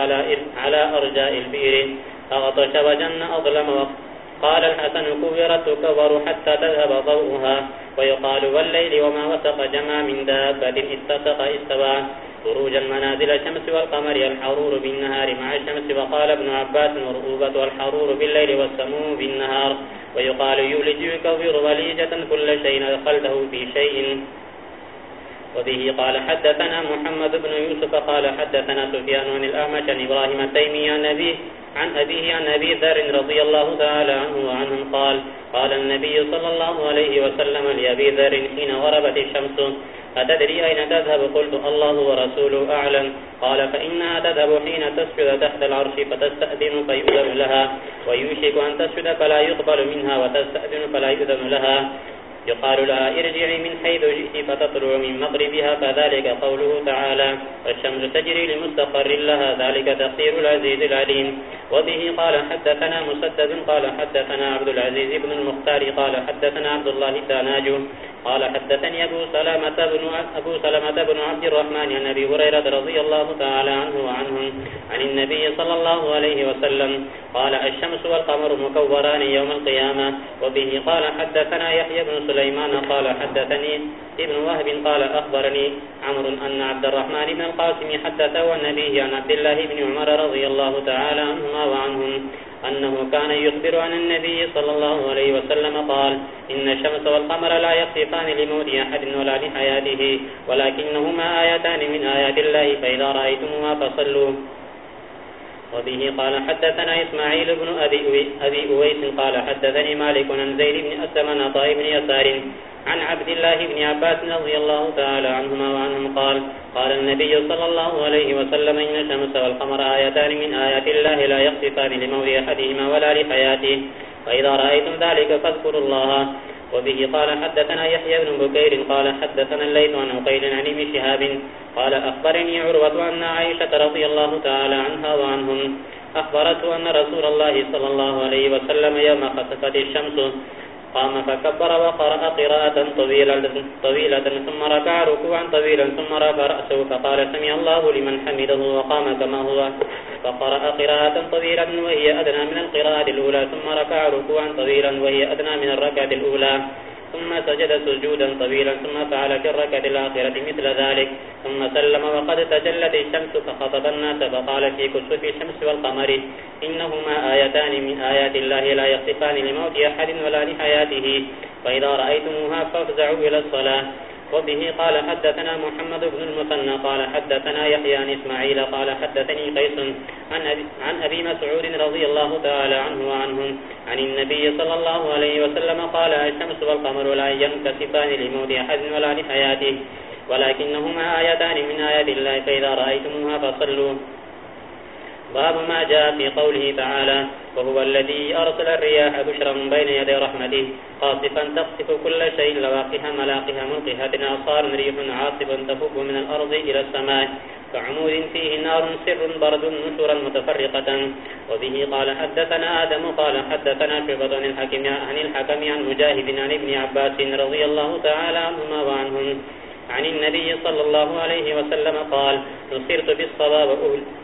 على أرجاء البير أغطش وجن، أظلم وقت قال الحسن كبرت كبر حتى تذهب ضوءها. ويقال والليل وما وسق جمع من دابة استسق استوى. خروج المنازل الشمس والقمر الحرور بالنهار مع الشمس. وقال ابن عباس ورؤوبة والحرور بالليل والسموم بالنهار. ويقال يولج يكبر وليجة كل شيء دخلته في شيء. وبه قال حدثنا محمد بن يوسف قال حدثنا سفيان عن الأعمش عن إبراهيم التيمي عن أبيه عن أبيه عن أبي ذر رضي الله تعالى عنه وعنهم قال قال النبي صلى الله عليه وسلم لأبي ذر حين غربت الشمس، أتدري أين تذهب؟ قلت، الله ورسوله أعلم. قال، فإنها تذهب حين تسجد تحت العرش فتستأذن فيؤذن لها، ويوشك أن تسجد فلا يقبل منها، وتستأذن فلا يؤذن لها. يقال لها ارجعي من حيث جئت فتطلع من مغربها، فذلك قوله تعالى والشمس تجري لمستقر لها، ذلك تقصير العزيز العليم. وبه قال حدثنا مسدد، قال حدثنا عبد العزيز بن المختار، قال حدثنا عبد الله الداناج قال حدثني أبو سلامة بن, أبو سلامة بن عبد الرحمن عن أبي هريرة رضي الله تعالى عنه وعنهم عن النبي صلى الله عليه وسلم قال الشمس والقمر مكوران يوم القيامة وبه قال حدثنا يحيى بن سليمان قال حدثني ابن وهب قال أخبرني عمر أن عبد الرحمن بن القاسم حدثه النبي عن عبد الله بن عمر رضي الله تعالى عنهما وعنهم أنه كان يخبر عن النبي صلى الله عليه وسلم قال إن الشمس والقمر لا يخفقان لموت أحد ولا لحياته ولكنهما آياتان من آيات الله فإذا رأيتمها فصلوا. وبه قال حدثنا إسماعيل بن أبي, أويس قال حدثني مالك عن زيد بن أسلم نطاء بن يسار عن عبد الله بن عباس رضي الله تعالى عنهما وعنهم قال قال النبي صلى الله عليه وسلم، إن الشمس والقمر آيتان من آيات الله لا يخففان لموت أحدهما ولا لحياته، فإذا رأيتم ذلك فاذكروا الله. وبه قال، حدثنا يحيى بن بكير قال، حدثنا الليل عن عقيل عن ابن شهاب قال، أخبرني عروة أن عائشة رضي الله تعالى عنها وعنهم، أخبرته أن رسول الله صلى الله عليه وسلم يوم خسفت الشمس قام فكبر وقرأ قراءة طويلة, طويلة ثم ركع ركوعا طويلا ثم رفع رأسه فقال سمع الله لمن حمده وقام كما هو فقرأ قراءة طويلة وهي أدنى من القراءة الأولى ثم ركع ركوعا طويلا وهي أدنى من الركعة الأولى ثم سجد سجودا طويلا ثم فعل في الركعة الآخرة مثل ذلك. ثم سلم وقد تجلت الشمس فخطب الناس فقال في كسوف الشمس والقمر إنهما آيتان من آيات الله لا يخطفان لموت أحد ولا لحياته. فإذا رأيتموها فافزعوا إلى الصلاة. وبه قال حدثنا محمد بن المثنى قال حدثنا يحيى عن إسماعيل قال حدثني قيس عن أبي, عن أبي مسعود رضي الله تعالى عنه وعنهم عن النبي صلى الله عليه وسلم قال الشمس والقمر لا ينكسفان لموت أحد ولا لحياته ولكنهما آيتان من آيات الله فإذا رأيتمها فصلوا. باب ما جاء في قوله تعالى، وهو الذي أرسل الرياح بشرا بين يدي رحمته، قاصفا تقصف كل شيء لواقها ملاقها ملقها أصار ريح عاصف تفوق من الأرض إلى السماء، كعمود فيه نار سر برد نشرا متفرقة. وبه قال حدثنا آدم، قال حدثنا شعبة عن الحكم عن الحكم، عن مجاهد عن ابن عباس رضي الله تعالى عنهما وعنهم. عن النبي صلى الله عليه وسلم قال، نصرت بالصبا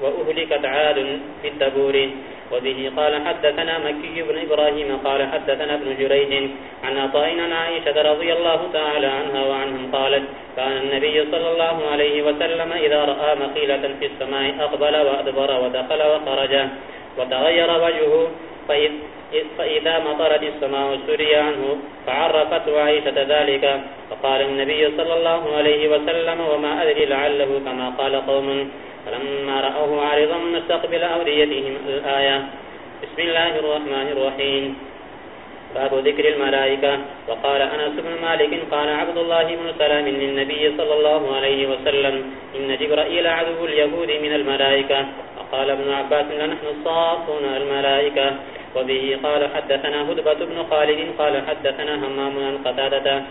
وأهلكت عاد في الدبور. وبه قال، حدثنا مكي بن إبراهيم قال، حدثنا ابن جريج عن أطائنا عائشة رضي الله تعالى عنها وعنهم قالت، كان النبي صلى الله عليه وسلم إذا رأى مقيلة في السماء أقبل وأدبر ودخل وخرج، وتغير وجهه فإذا مطرت السماء سري عنه فعرفت عائشة ذلك، فقال النبي صلى الله عليه وسلم، وما أدري لعله كما قال قوم. فلما رأوه عارضا مستقبل أوليتهم الآية. بسم الله الرحمن الرحيم. باب ذكر الملائكة. وقال أنس بن مالك، قال عبد الله بن سلام للنبي صلى الله عليه وسلم، إن جبرائيل عدو اليهود من الملائكة. وقال ابن عباس، لنحن الصافون الملائكة. وبه قال حدثنا هدبة بن خالد قال حدثنا همام عن قتادة.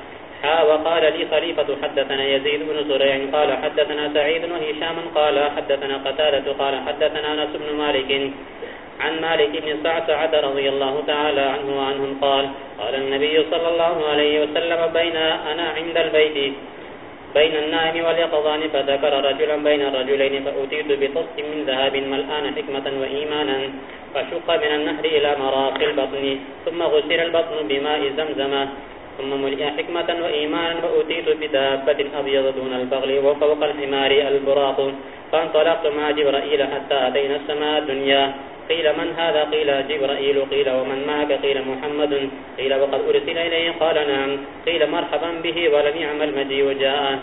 حا وقال لي خليفة حدثنا يزيد بن زريع قال حدثنا سعيد وهشام قال حدثنا قتادة قال حدثنا نس بن مالك. عن مالك بن سعسعة رضي الله تعالى عنه وعنهم قال قال النبي صلى الله عليه وسلم بين أنا عند البيت. بين النائم واليقظان فذكر رجلا بين الرجلين فأتيت بطست من ذهب ملآن حكمة وإيمانا فشق من النهر إلى مراق البطن ثم غسر البطن بماء زمزمة ثم ملئ حكمة وإيمانا وأتيت بدابة أبيض دون البغل وفوق الحمار البراق فانطلقت مع جبرائيل حتى أتينا السماء الدنيا. قيل من هذا؟ قيل جبرائيل. قيل ومن معك؟ قيل محمد. قيل وقد أرسل إليه؟ قال نعم. قيل مرحبا به ولم يعمل مجيء جاءه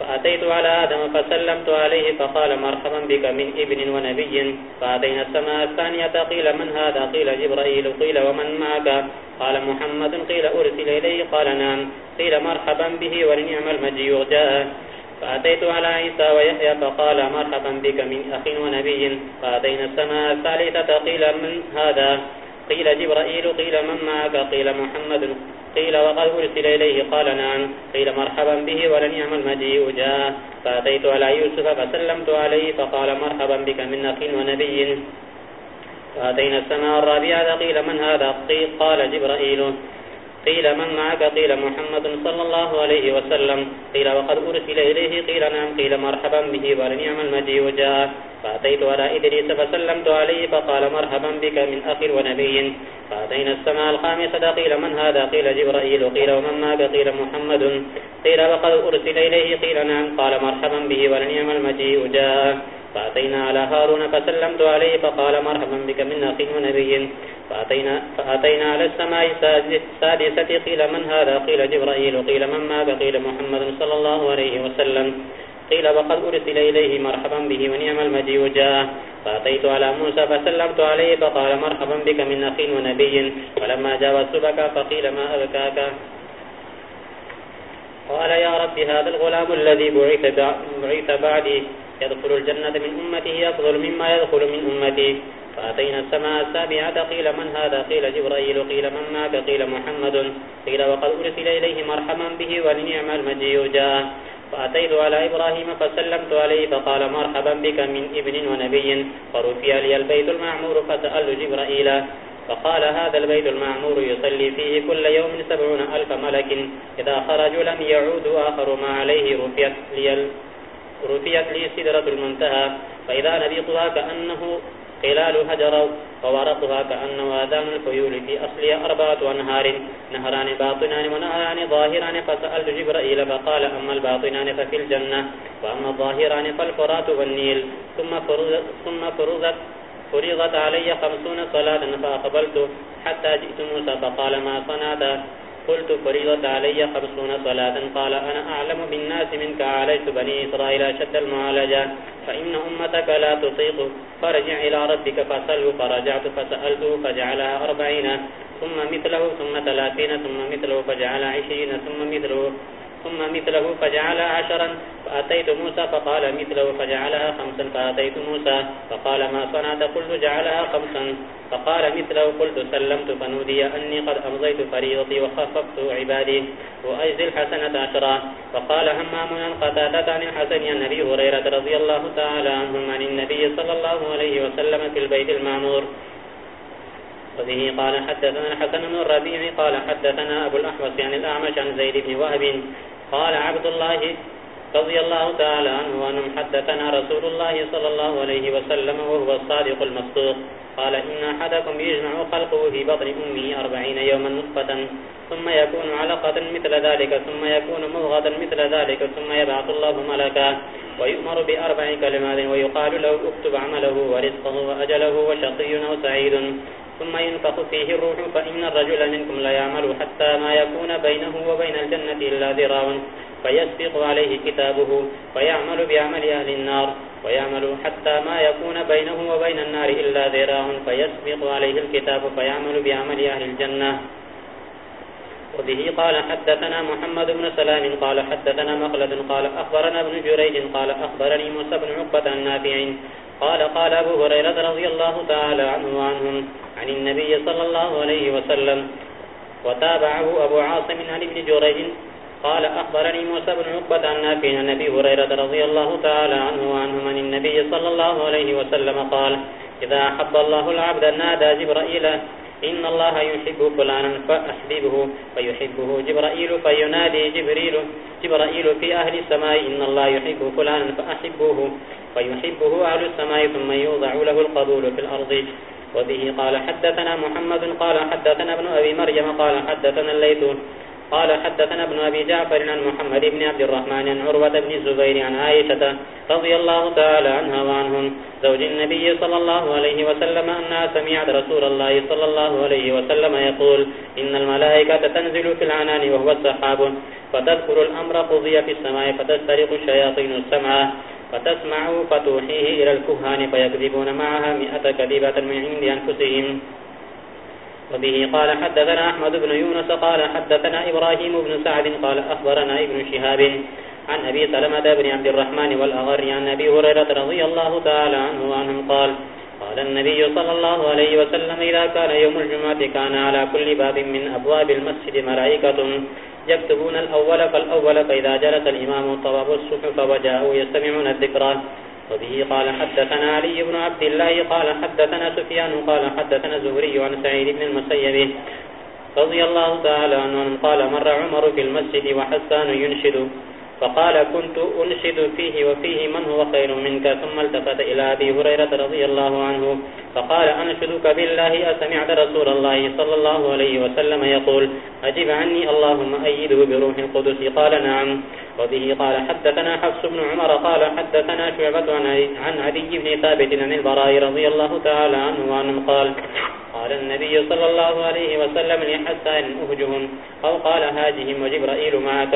فأتيت على آدم فسلمت عليه فقال مرحبا بك من ابن ونبي. فأتينا السماء الثانية قيل من هذا؟ قيل جبرائيل. قيل ومن معك؟ قال محمد. قيل أرسل إليه؟ قال نعم. قيل مرحبا به ولنعم المجيء جاء. فأتيت على عيسى ويحيى فقال مرحبا بك من أخ ونبي. فأتينا السماء الثالثة قيل من هذا؟ قيل جبرائيل، قيل من معك؟ قيل محمد. قيل وقد أرسل إليه، قال نعم. قيل مرحبا به ولن يعمل مجيء جاء فأتيت على يوسف فسلمت عليه، فقال مرحبا بك من أخ ونبي. فأتينا السماء الرابعة قيل من هذا؟ قيل، قال جبرائيل. قيل من معك؟ قيل محمد صلى الله عليه وسلم. قيل وقد أرسل إليه. قيل نعم. قيل مرحبا به ولنعم المجيء جاء فأتيت على إدريس فسلمت عليه فقال مرحبا بك من أخ ونبي. فأتينا السماء الخامسة. قيل من هذا؟ قيل جبرائيل. قيل ومن معك؟ قيل محمد. قيل وقد أرسل إليه. قيل نعم. قال مرحبا به ولنعم المجيء جاء فأتينا على هارون فسلمت عليه فقال مرحبا بك من أخ ونبي. فأتينا, فأتينا على السماء السادسة قيل من هذا؟ قيل جبرائيل قيل من معك قيل محمد صلى الله عليه وسلم. قيل وقد أرسل إليه مرحبا به ونعم المجيء جاء فأتيت على موسى فسلمت عليه فقال مرحبا بك من أخ ونبي. فلما جاوزت بك فقيل ما أبكاك؟ قال يا رب هذا الغلام الذي بعث بعدي. يدخل الجنة من أمته أفضل مما يدخل من أمتي فأتينا السماء السابعة قيل من هذا؟ قيل جبرائيل قيل من معك قيل محمد. قيل وقد أرسل إليه مرحبا به ولنعم المجيء جاء فأتيت على إبراهيم فسلمت عليه فقال مرحبا بك من ابن ونبي. فرفي لي البيت المعمور فسأل جبرائيل. فقال هذا البيت المعمور يصلي فيه كل يوم سبعون ألف ملك. إذا خرجوا لم يعودوا آخر ما عليه رفيت لي, البيت رفيت لي سدرة المنتهى فإذا نبيطها كأنه خلال هجر وورقها كأنه آذان الفيول في أصلها أربعة أنهار نهران باطنان ونهران ظاهران فسألت جبرائيل فقال أما الباطنان ففي الجنة وأما الظاهران فالفرات والنيل ثم فرزت, ثم فرزت فرضت علي خمسون صلاة فأقبلت حتى جئت موسى فقال ما صنعت قلت فريضت علي خمسون صلاة. قال أنا أعلم بالناس منك عليت بني إسرائيل شد المعالجة. فإن أمتك لا تطيق. فرجع إلى ربك فسأله فرجعت فسألته فجعلها أربعين. ثم مثله، ثم ثلاثين، ثم مثله فجعل عشرين، ثم مثله. ثم مثله فجعل عشرا فأتيت موسى فقال مثله فجعلها خمسا فأتيت موسى فقال ما صنعت؟ قلت جعلها خمسا. فقال مثله قلت سلمت فنودي أني قد أمضيت فريضتي وخففت عبادي وأجزي الحسنة عشرا. فقال همام أن قتادت عن الحسن النبي هريرة رضي الله تعالى عنهم عن النبي صلى الله عليه وسلم في البيت المعمور. وبه قال حدثنا الحسن بن الربيع قال حدثنا أبو الأحوص عن الأعمش عن زيد بن وهب قال عبد الله رضي الله تعالى عنه وأنهم حدثنا رسول الله صلى الله عليه وسلم وهو الصادق المصدوق. قال إن أحدكم يجمع خلقه في بطن أمه أربعين يوما نطفة، ثم يكون علقة مثل ذلك، ثم يكون مضغة مثل ذلك، ثم يبعث الله ملكا ويؤمر بأربع كلمات ويقال له اكتب عمله ورزقه وأجله وشقي أو سعيد. ثم ينفخ فيه الروح فإن الرجل منكم لا يعمل حتى ما يكون بينه وبين الجنة إلا ذراع فيسبق عليه كتابه فيعمل بعمل أهل النار ويعمل حتى ما يكون بينه وبين النار إلا ذراع فيسبق عليه الكتاب فيعمل بعمل أهل الجنة وبه قال حدثنا محمد بن سلام قال حدثنا مخلد قال أخبرنا ابن جريج قال أخبرني موسى بن عقبة النافع قال قال أبو هريرة رضي الله تعالى عنه وعنهم عن النبي صلى الله عليه وسلم وتابعه أبو عاصم عن ابن جريج قال أخبرني موسى بن عقبة النافع عن النبي هريرة رضي الله تعالى عنه وعنهم عن النبي صلى الله عليه وسلم قال إذا أحب الله العبد نادى جبرائيل إن الله يحب فلانا فأحببه فيحبه. جبرائيل فينادي جبريل، جبرائيل في أهل السماء، إن الله يحب فلانا فأحبه فيحبه أهل السماء، ثم يوضع له القبول في الأرض. وبه قال حدثنا محمد، قال حدثنا ابن أبي مريم، قال حدثنا الليثون قال حدثنا ابن أبي جعفر عن محمد بن عبد الرحمن عن عروة بن الزبير عن عائشة رضي الله تعالى عنها وعنهم زوج النبي صلى الله عليه وسلم أنها سمعت رسول الله صلى الله عليه وسلم يقول، إن الملائكة تنزل في العنان وهو السحاب، فتذكر الأمر قضي في السماء، فتسترق الشياطين السمع، فتسمع فتوحيه إلى الكهان، فيكذبون معها مئة كذبة من عند أنفسهم. وبه قال حدثنا أحمد بن يونس قال حدثنا إبراهيم بن سعد قال أخبرنا ابن شهاب عن أبي سلمة بن عبد الرحمن والأغر عن أبي هريرة رضي الله تعالى عنه وعنهم قال قال النبي صلى الله عليه وسلم إذا كان يوم الجمعة كان على كل باب من أبواب المسجد ملائكة يكتبون الأول فالأول فإذا جلس الإمام طواب الصحف وجاءوا يستمعون الذكرى وبه قال حدثنا علي بن عبد الله قال حدثنا سفيان قال حدثنا زهري عن سعيد بن المسيب رضي الله تعالى عنه قال مر عمر في المسجد وحسان ينشد فقال كنت أنشد فيه وفيه من هو خير منك؟ ثم التفت إلى أبي هريرة رضي الله عنه فقال أنشدك بالله، أسمعت رسول الله صلى الله عليه وسلم يقول، أجب عني اللهم أيده بروح القدس؟ قال نعم. وبه قال، حدثنا حفص بن عمر قال، حدثنا شعبة عن عدي بن ثابت عن البراء رضي الله تعالى عنه وعنه قال قال النبي صلى الله عليه وسلم لحسان أهجهم، أو قال هاجهم وجبرائيل معك.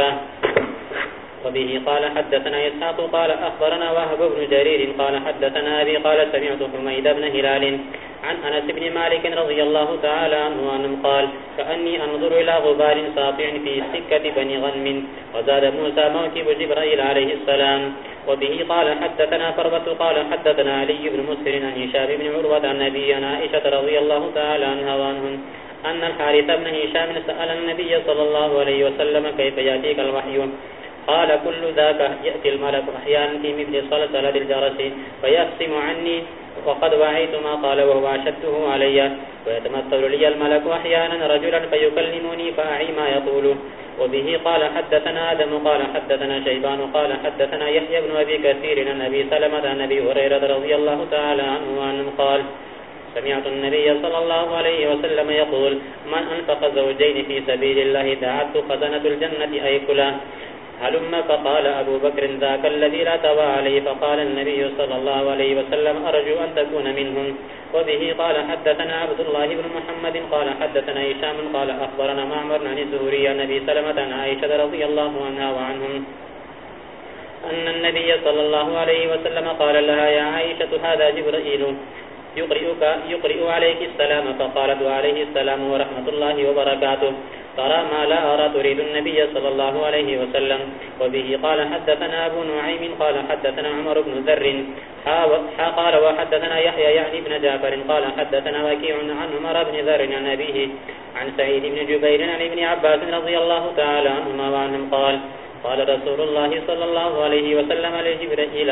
وبه قال حدثنا إسحاق قال أخبرنا وهب بن جرير قال حدثنا أبي قال سمعت حميد بن هلال عن أنس بن مالك رضي الله تعالى عنه أنه قال كأني أنظر إلى غبار ساطع في سكة بني غنم وزاد موسى موكب جبرائيل عليه السلام وبه قال حدثنا فربة قال حدثنا علي بن مسر عن هشام بن عروة عن نبي عائشة رضي الله تعالى عنها وعنهم أن الحارث بن هشام سأل النبي صلى الله عليه وسلم كيف يأتيك الوحي قال كل ذاك يأتي الملك أحيانا في مثل صلصلة الجرس فيقسم عني وقد وعيت ما قال وهو أشده علي ويتمثل لي الملك أحيانا رجلا فيكلمني فأعي ما يقول وبه قال حدثنا آدم قال حدثنا شيبان قال حدثنا يحيى بن أبي كثير عن أبي سلمة عن أبي هريرة رضي الله تعالى عنه وعنه قال سمعت النبي صلى الله عليه وسلم يقول من أنفق زوجين في سبيل الله دعت خزنة الجنة أي كلا هلما فقال أبو بكر ذاك الذي لا تبع عليه، فقال النبي صلى الله عليه وسلم أرجو أن تكون منهم. وبه قال حدثنا عبد الله بن محمد، قال حدثنا إشام قال أخبرنا معمر عن الزهري النبي سلمة عن عائشة رضي الله عنها وعنهم. أن النبي صلى الله عليه وسلم قال لها، يا عائشة، هذا جبرائيل يقرئك يقرئ عليك السلام، فقالت عليه السلام ورحمة الله وبركاته، ترى ما لا أرى تريد النبي صلى الله عليه وسلم. وبه قال حدثنا أبو نعيم، قال حدثنا عمر بن ذر. قال وحدثنا يحيى يعني بن جابر قال حدثنا وكيع عن عمر بن ذر عن أبيه، عن سعيد بن جبير عن ابن عباس رضي الله تعالى عنهما وعنهم قال قال رسول الله صلى الله عليه وسلم لجبرائيل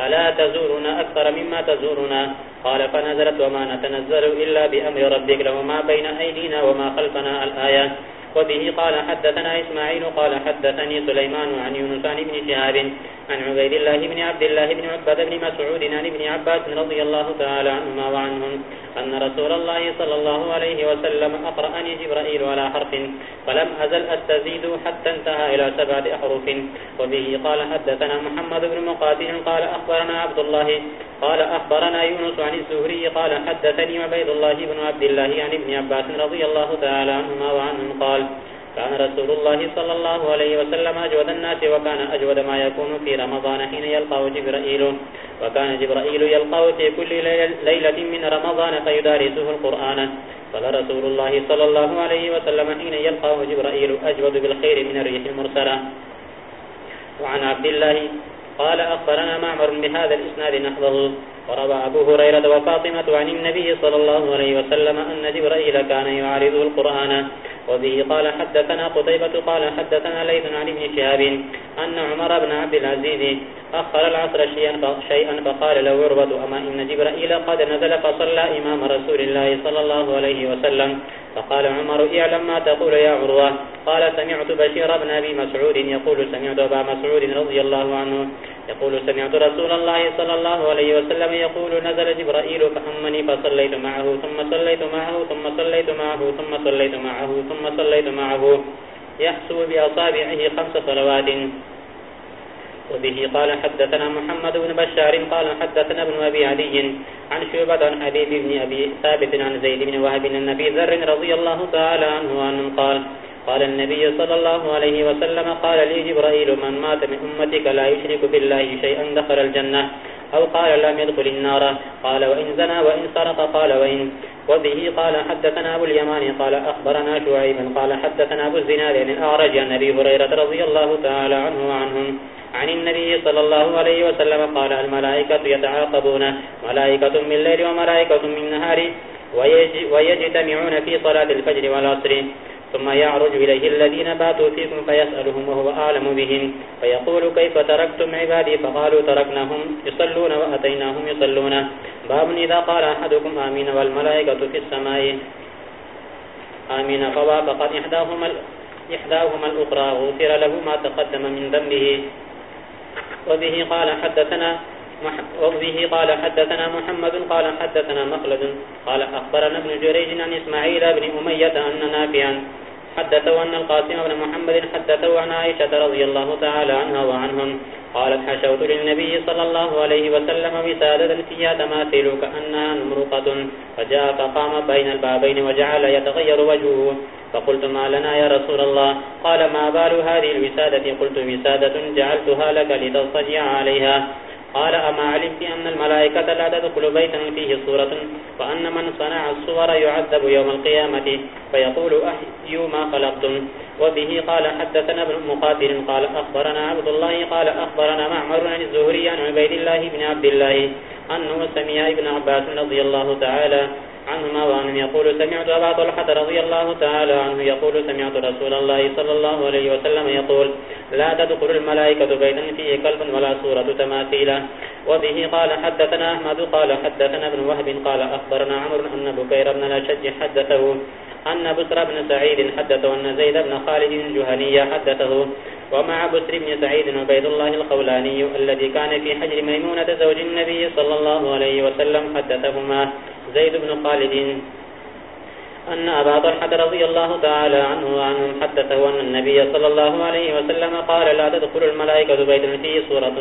ألا تزورنا أكثر مما تزورنا؟ قال فنزلت وما نتنزل إلا بأمر ربك له ما بين أيدينا وما خلفنا الآيات وبه قال حدثنا إسماعيل قال حدثني سليمان عن يونس عن ابن شهاب عن عبيد الله بن عبد الله بن عبد بن مسعود عن ابن عباس رضي الله تعالى عنهما وعنهم أن رسول الله صلى الله عليه وسلم أقرأني جبرائيل على حرف فلم أزل أستزيد حتى انتهى إلى سبعة أحرف. وبه قال حدثنا محمد بن مقاتل قال أخبرنا عبد الله قال أخبرنا يونس عن الزهري قال حدثني عبيد الله بن عبد الله عن ابن عباس رضي الله تعالى عنهما وعنهم قال قال، كان رسول الله صلى الله عليه وسلم أجود الناس وكان أجود ما يكون في رمضان حين يلقاه جبرائيل. وكان جبرائيل يلقاه في كل ليلة من رمضان فيدارسه القرآن. قال رسول الله صلى الله عليه وسلم حين يلقاه جبرائيل، أجود بالخير من الريح المرسلة. وعن عبد الله قال، أخبرنا معمر بهذا الإسناد نحضه وروى أبو هريرة وفاطمة عن النبي صلى الله عليه وسلم أن جبرائيل كان يعارض القرآن. وبه قال حدثنا قطيبة قال حدثنا ليث عن ابن شهاب أن عمر بن عبد العزيز أخر العصر شيئا فقال له عربة أما إن جبرائيل قد نزل فصلى إمام رسول الله صلى الله عليه وسلم؟ فقال عمر، اعلم ما تقول يا عروة. قال، سمعت بشير بن أبي مسعود يقول، سمعت أبا مسعود رضي الله عنه يقول سمعت رسول الله صلى الله عليه وسلم يقول نزل جبرائيل فأمني فصليت معه، ثم صليت معه، ثم صليت معه، ثم صليت معه، ثم صليت معه. يحسب بأصابعه خمس صلوات. وبه قال حدثنا محمد بن بشار، قال حدثنا ابن أبي عدي عن شعبة عن حبيب بن أبي ثابت عن زيد بن وهب النبي ذر رضي الله تعالى عنه وأنه قال قال النبي صلى الله عليه وسلم، قال لي جبرائيل، من مات من أمتك لا يشرك بالله شيئا دخل الجنة أو قال لم يدخل النار قال وإن زنا وإن سرق قال وإن وبه قال حدثنا أبو اليمان قال أخبرنا شعيب قال حدثنا أبو الزناد عن أعرج عن نبي هريرة رضي الله تعالى عنه وعنهم عن النبي صلى الله عليه وسلم، قال الملائكة يتعاقبون، ملائكة من الليل وملائكة من النهار ويجتمعون في صلاة الفجر والعصر ثم يعرج إليه الذين باتوا فيكم فيسألهم وهو أعلم بهم فيقول كيف تركتم عبادي؟ فقالوا تركناهم يصلون وأتيناهم يصلون. باب إذا قال أحدكم آمين والملائكة في السماء. آمين. فوافقت إحداهما, إحداهما الأخرى غفر له ما تقدم من ذنبه. وبه قال حدثنا وبه قال حدثنا محمد قال حدثنا مخلد قال أخبرنا ابن جريج عن إسماعيل بن أمية أن نافعا حدثوا أن القاسم بن محمد حدثوا عن عائشة رضي الله تعالى عنها وعنهم قالت حشوت للنبي صلى الله عليه وسلم بسادة فيها تماثيل كأنها نمرقة فجاء فقام بين البابين وجعل يتغير وجهه فقلت ما لنا يا رسول الله قال ما بال هذه الوسادة قلت وسادة جعلتها لك لتصجع عليها قال، أما علمت أن الملائكة لا تدخل بيتا فيه صورة وأن من صنع الصور يعذب يوم القيامة فيقول، أحيوا ما خلقتم. وبه قال، حدثنا ابن مقاتل قال، أخبرنا عبد الله قال، أخبرنا معمر عن الزهري عن عبيد الله بن عبد الله أنه سمع ابن عباس رضي الله تعالى عنهما وعنهم يقول سمعت أبا طلحة رضي الله تعالى عنه يقول سمعت رسول الله صلى الله عليه وسلم يقول لا تدخل الملائكة بيتا فيه كلب ولا صورة تماثيلا. وبه قال حدثنا أحمد، قال حدثنا ابن وهب، قال أخبرنا عمر أن بكير بن الأشج حدثه. أن بسر بن سعيد حدثه أن زيد بن خالد الجهني حدثه ومع بسر بن سعيد وبيد الله الخولاني الذي كان في حجر ميمونة زوج النبي صلى الله عليه وسلم حدثهما زيد بن خالد. أن أبا طلحة رضي الله تعالى عنه وعنهم حدثه أن النبي صلى الله عليه وسلم قال لا تدخل الملائكة بيت فيه صورة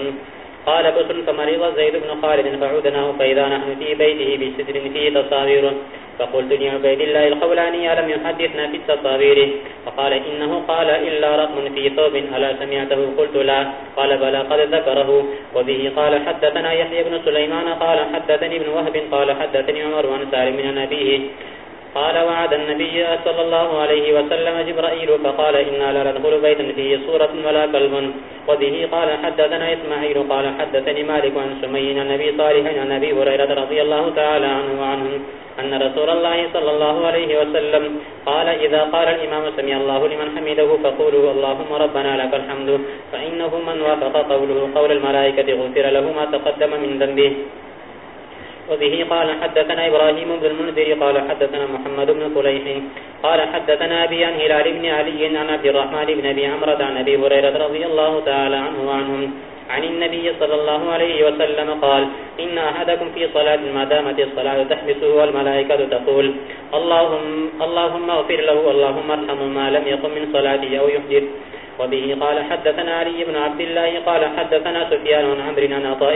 قال بسر فمريض زيد بن خالد فعودناه فإذا نحن في بيته بستر فيه تصاوير. فقلت لعبيد الله الخولاني ألم يحدثنا في التصاوير؟ فقال إنه قال إلا رقم في ثوب، ألا سمعته؟ قلت لا. قال بلى، قد ذكره. وبه قال حدثنا يحيى بن سليمان، قال حدثني ابن وهب، قال حدثني عمر وعن سالم من نبيه قال وعد النبي صلى الله عليه وسلم جبرائيل فقال إنا لا ندخل بيتا فيه صورة ولا كلب. وبه قال حدثنا إسماعيل قال حدثني مالك عن سمي النبي صالح عن نبي هريرة رضي الله تعالى عنه وعنهم أن رسول الله صلى الله عليه وسلم قال إذا قال الإمام سمي الله لمن حمده فقولوا اللهم ربنا لك الحمد فإنه من وافق قوله قول الملائكة غفر له ما تقدم من ذنبه. وبه قال حدثنا إبراهيم بن المنذر قال حدثنا محمد بن فليح قال حدثنا أبي عن هلال بن علي عن عبد الرحمن بن أبي عمرة عن أبي هريرة رضي الله تعالى عنه وعنهم عن النبي صلى الله عليه وسلم قال إن أحدكم في صلاة ما دامت الصلاة تحبسه والملائكة تقول اللهم, اللهم اغفر له اللهم ارحمه ما لم يقم من صلاته أو يحجر وبه قال حدثنا علي بن عبد الله قال حدثنا سفيان عن عمرو عن عطاء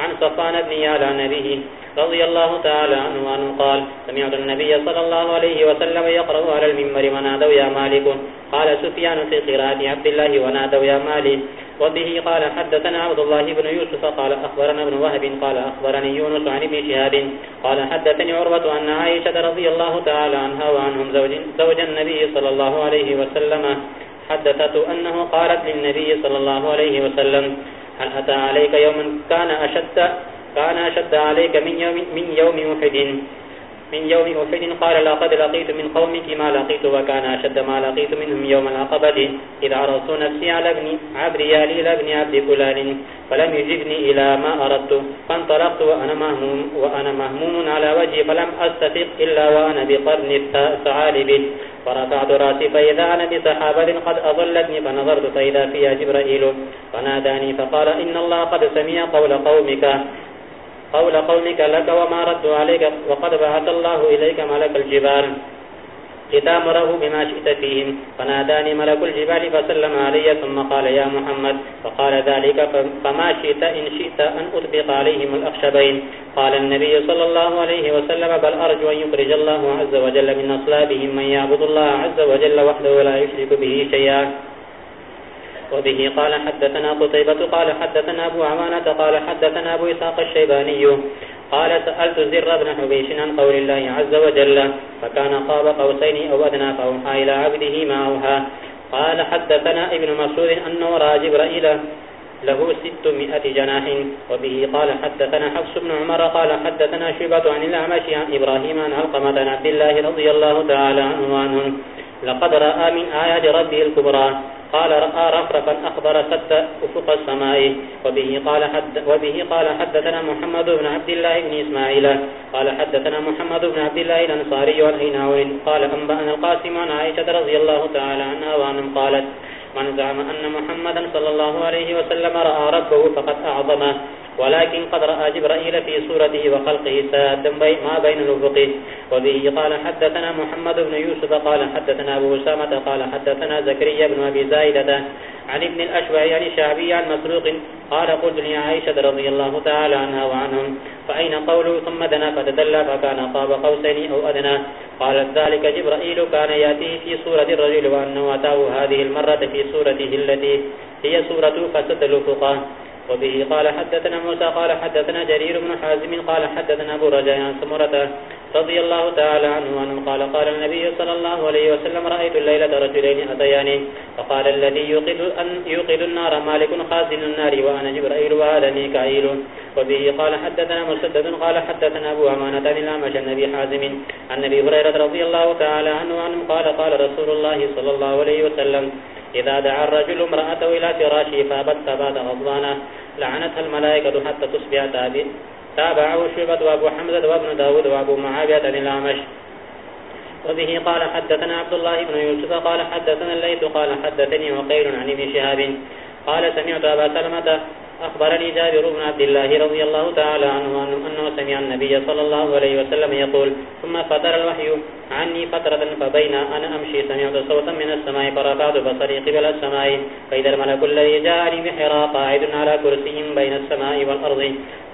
عن صفان بن يالا نبيه رضي الله تعالى عنه وعنه قال سمعت النبي صلى الله عليه وسلم يقرأ على المنبر ونادوا يا مالك قال سفيان في قراءة عبد الله ونادوا يا مالك وبه قال حدثنا عبد الله بن يوسف قال أخبرنا ابن وهب قال أخبرني يونس عن ابن شهاب. قال حدثني عروة أن عائشة رضي الله تعالى عنها وعنهم زوج, زوج النبي صلى الله عليه وسلم. حدثت أنه قالت للنبي صلى الله عليه وسلم هل أتى عليك يوم كان أشد؟ كان أشد عليك من يوم, من يوم أحد. من يوم أحد قال لقد لقيت من قومك ما لقيت وكان أشد ما لقيت منهم يوم العقبة إذ عرضت نفسي على ابن عبريالي لابن عبد فلان فلم يجبني إلى ما أردت. فانطلقت وأنا مهموم, وأنا مهموم على وجهي فلم أستفق إلا وأنا بقرن الثعالب فرفعت راسي فإذا أنا بسحابة قد أضلتني فنظرت فإذا فيها جبرائيل. فناداني فقال إن الله قد سمع قول قومك. قول قومك لك وما ردوا عليك وقد بعث الله إليك ملك الجبال. لتامره بما شئت فيهم. فناداني ملك الجبال فسلم علي، ثم قال يا محمد، فقال ذلك، فما شئت إن شئت أن أطبق عليهم الأخشبين. قال النبي صلى الله عليه وسلم، بل أرجو أن يخرج الله عز وجل من أصلابهم من يعبد الله عز وجل وحده ولا يشرك به شيئا. وبه قال حدثنا قتيبة، قال حدثنا أبو عوانة، قال حدثنا أبو إساق الشيباني. قال سألت زر بن حبيش عن قول الله عز وجل، فكان قاب قوسين أو أدنى فأوحى إلى عبده ما أوحى. قال حدثنا ابن مسعود أنه رأى جبرائيل له ستمائة جناح. وبه قال حدثنا حفص بن عمر، قال حدثنا شبة عن الأعمش عن إبراهيم عن علقمة عن عبد الله رضي الله تعالى عنه وعنهم لقد رأى من آيات ربه الكبرى. قال رأى رفرفا أخبر سد أفق السماء وبه قال, حد وبه قال حدثنا محمد بن عبد الله بن إسماعيل. قال حدثنا محمد بن عبد الله الأنصاري والعيناوي قال أنبأنا القاسم عن عائشة رضي الله تعالى عنها وعنهم قالت من زعم أن محمدا صلى الله عليه وسلم رأى ربه فقد أعظمه ولكن قد رأى جبرائيل في صورته وخلقه سادا ما بين الأفق وبه قال حدثنا محمد بن يوسف، قال حدثنا أبو سامة قال حدثنا زكريا بن أبي زايدة عن ابن الأشبع عن الشعبي عن مسروق، قال قلت لي عائشة رضي الله تعالى عنها وعنهم، فأين قوله؟ ثم دنا فتدلى فكان قاب قوسين أو أدنى. قالت ذلك جبرائيل كان يأتيه في صورة الرجل وأنه أتاه هذه المرة في صورته التي هي صورة فسد الأفقه وبه قال حدثنا موسى قال حدثنا جرير بن حازم قال حدثنا أبو رجاء عن سمرة رضي الله تعالى عنه وأنه قال قال النبي صلى الله عليه وسلم رأيت الليلة رجلين أتياني فقال الذي يوقد, أن يوقد النار مالك خازن النار وأنا جبرائيل وهذا ميكائيل وبه قال حدثنا مسدد قال حدثنا أبو عمانة الأعمش النبي حازم عن نبي هريرة رضي الله تعالى عنه عنه قال قال رسول الله صلى الله عليه وسلم، إذا دعا الرجل امرأته إلى فراشه فابت ثبات غضبانا لعنتها الملائكة حتى تصبح تابع. تابعه شعبة وابو حمزة وابن داود وابو معاوية الأعمش. وبه قال حدثنا عبد الله بن يوسف قال حدثنا الليث قال حدثني وقيل عن ابن شهاب قال سمعت أبا سلمة أخبرني جابر بن عبد الله رضي الله تعالى عنه أنه سمع النبي صلى الله عليه وسلم يقول، ثم فتر الوحي عني فترة فبين أنا أمشي. سمعت صوتا من السماء فرفعت بصري قبل السماء، فإذا الملك الذي جاءني بحرا قاعد على كرسي بين السماء والأرض،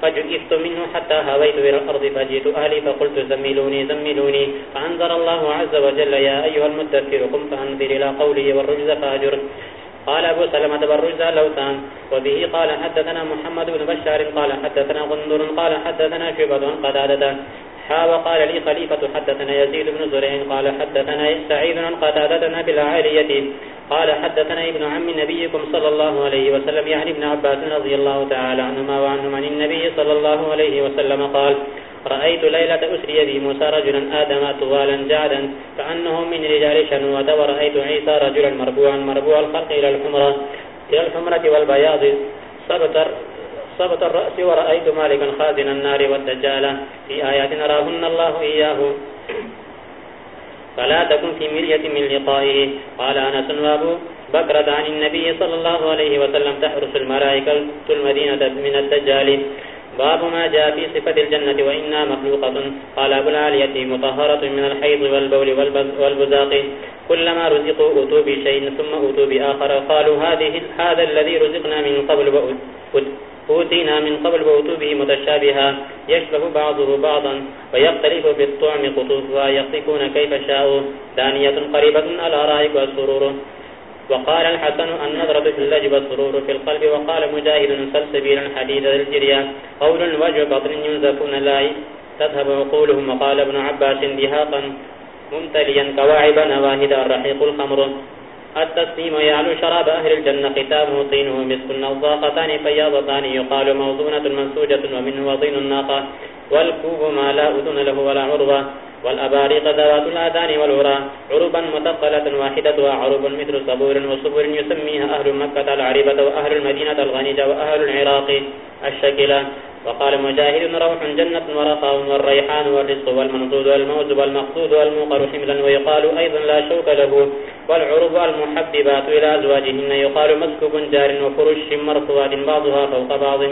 فجئت منه حتى هويت إلى الأرض، فجئت أهلي فقلت زملوني زملوني فأنظر الله عز وجل، يا أيها المدثر قم فأنظر إلى قوله والرجز فأجر قال أبو سلمة بالرجز اللوتان وبه قال حدثنا محمد بن بشار قال حدثنا غندر قال حدثنا شبه قدادة حا وقال لي خليفة حدثنا يزيد بن زرع، قال حدثنا سعيد عن قتادتنا بالعالية قال حدثنا ابن عم نبيكم صلى الله عليه وسلم، يعني ابن عباس رضي الله تعالى عنهما وعنهم عن النبي صلى الله عليه وسلم قال رأيت ليلة أسري بي موسى رجلا آدم طوالا جعدا كأنه من رجال شنوة ورأيت عيسى رجلا مربوعا، مربوع الخلق إلى الحمرة إلى الحمرة والبياض صبت صبت الرأس ورأيت مالكا خازن النار والدجال. في آيات نراهن الله إياه. فلا تكن في مرية من لقائه. قال أنس وابو بكرة عن النبي صلى الله عليه وسلم تحرس الملائكة المدينة من الدجال. باب ما جاء في صفة الجنة وإنا مخلوقة. قال أبو العالية مطهرة من الحيض والبول والبزاق. كلما رزقوا أتوا بشيء ثم أتوا بآخر. قالوا هذه هذا الذي رزقنا من قبل أوتينا من قبل وأتوا به متشابها. يشبه بعضه بعضا ويختلف في الطعم قطوفها. يخطفون كيف شاءوا. دانية قريبة على رائق والسرور وقال الحسن النظرة في اللجب السرور في القلب. وقال مجاهد سلسبيلا حديد الجريا قول وجه بطن ينزفون لا تذهب عقولهم. وقال ابن عباس دهاقا ممتليا كواعب نواهد الرحيق الخمر. التسليم يعلو شراب أهل الجنة ختامه طينه مسك النوضاقتان فياضتان يقال موضونة منسوجة ومنه وطين الناقة والكوب ما لا أذن له ولا عربة والأباريق ذوات الآذان والعرى عربا متقلة واحدة عرب مثل صبور وصبور يسميها أهل مكة العربة وأهل المدينة الغنيجة وأهل العراق الشكلة وقال مجاهد روح جنة ورقاء والريحان والرزق والمنضود والموز والمقصود والموقر حملا ويقال أيضا لا شوك له والعرب المحببات إلى أزواجهن. يقال مسكوب جار وفرش مرفوات بعضها فوق بعض.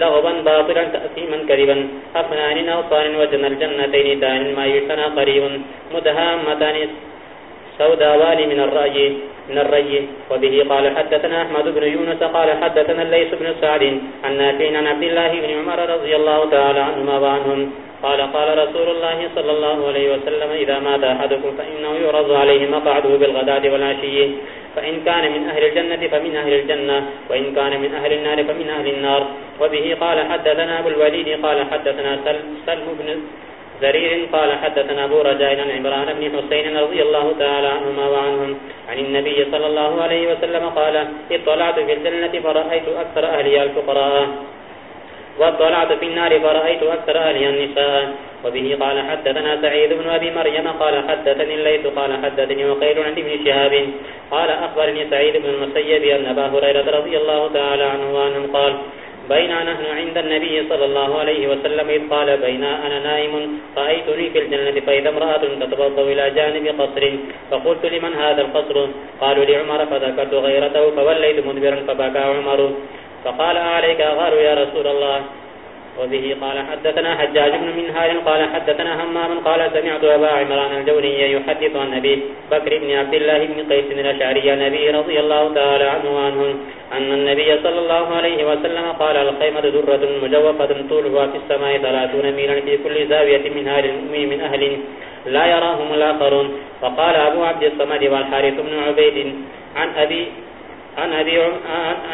لغبا باطلا تأثيما كذبا. أفنان أوصان وجن الجنتين دان ما يشتنى قريب. متهامتان سوداوان من الرأي من الري وبه قال حدثنا أحمد بن يونس قال حدثنا الليس بن سعد عن نافين عن عبد الله بن عمر رضي الله تعالى عنهما وعنهم. قال قال رسول الله صلى الله عليه وسلم إذا مات أحدكم فإنه يرض عليه مقعده بالغداة والعشي. فإن كان من أهل الجنة فمن أهل الجنة، وإن كان من أهل النار فمن أهل النار. وبه قال حدثنا أبو الوليد قال حدثنا سلم بن زرير قال حدثنا أبو رجاء عن عمران بن حسين رضي الله تعالى عنهما وعنهم. عن النبي صلى الله عليه وسلم قال، اطلعت في الجنة فرأيت أكثر أهلي الفقراء. واطلعت في النار فرأيت أكثر أهلي النساء. وبه قال، حدثنا سعيد بن أبي مريم قال، حدثني الليث قال، حدثني وقيل عن ابن شهاب. قال، أخبرني سعيد بن المسيب أن أبا هريرة رضي الله تعالى عنه وعنهم قال بينا نحن عند النبي صلى الله عليه وسلم إذ قال بينا أنا نائم رأيتني في الجنة فإذا امرأة تتبضى إلى جانب قصر فقلت لمن هذا القصر قالوا لعمر فذكرت غيرته فوليت مدبرا فبكى عمر فقال عليك أغار يا رسول الله وبه قال حدثنا حجاج بن منهار قال حدثنا همام قال سمعت أبا عمران الجوني يحدث عن نبي بكر بن عبد الله بن قيس الأشعري نبي رضي الله تعالى عنه وعنهم أن النبي صلى الله عليه وسلم قال الخيمة درة مجوفة طولها في السماء ثلاثون ميلا في كل زاوية من أهل المؤمن من أهل لا يراهم الآخرون. فقال أبو عبد الصمد والحارث بن عبيد عن أبي عن أبي,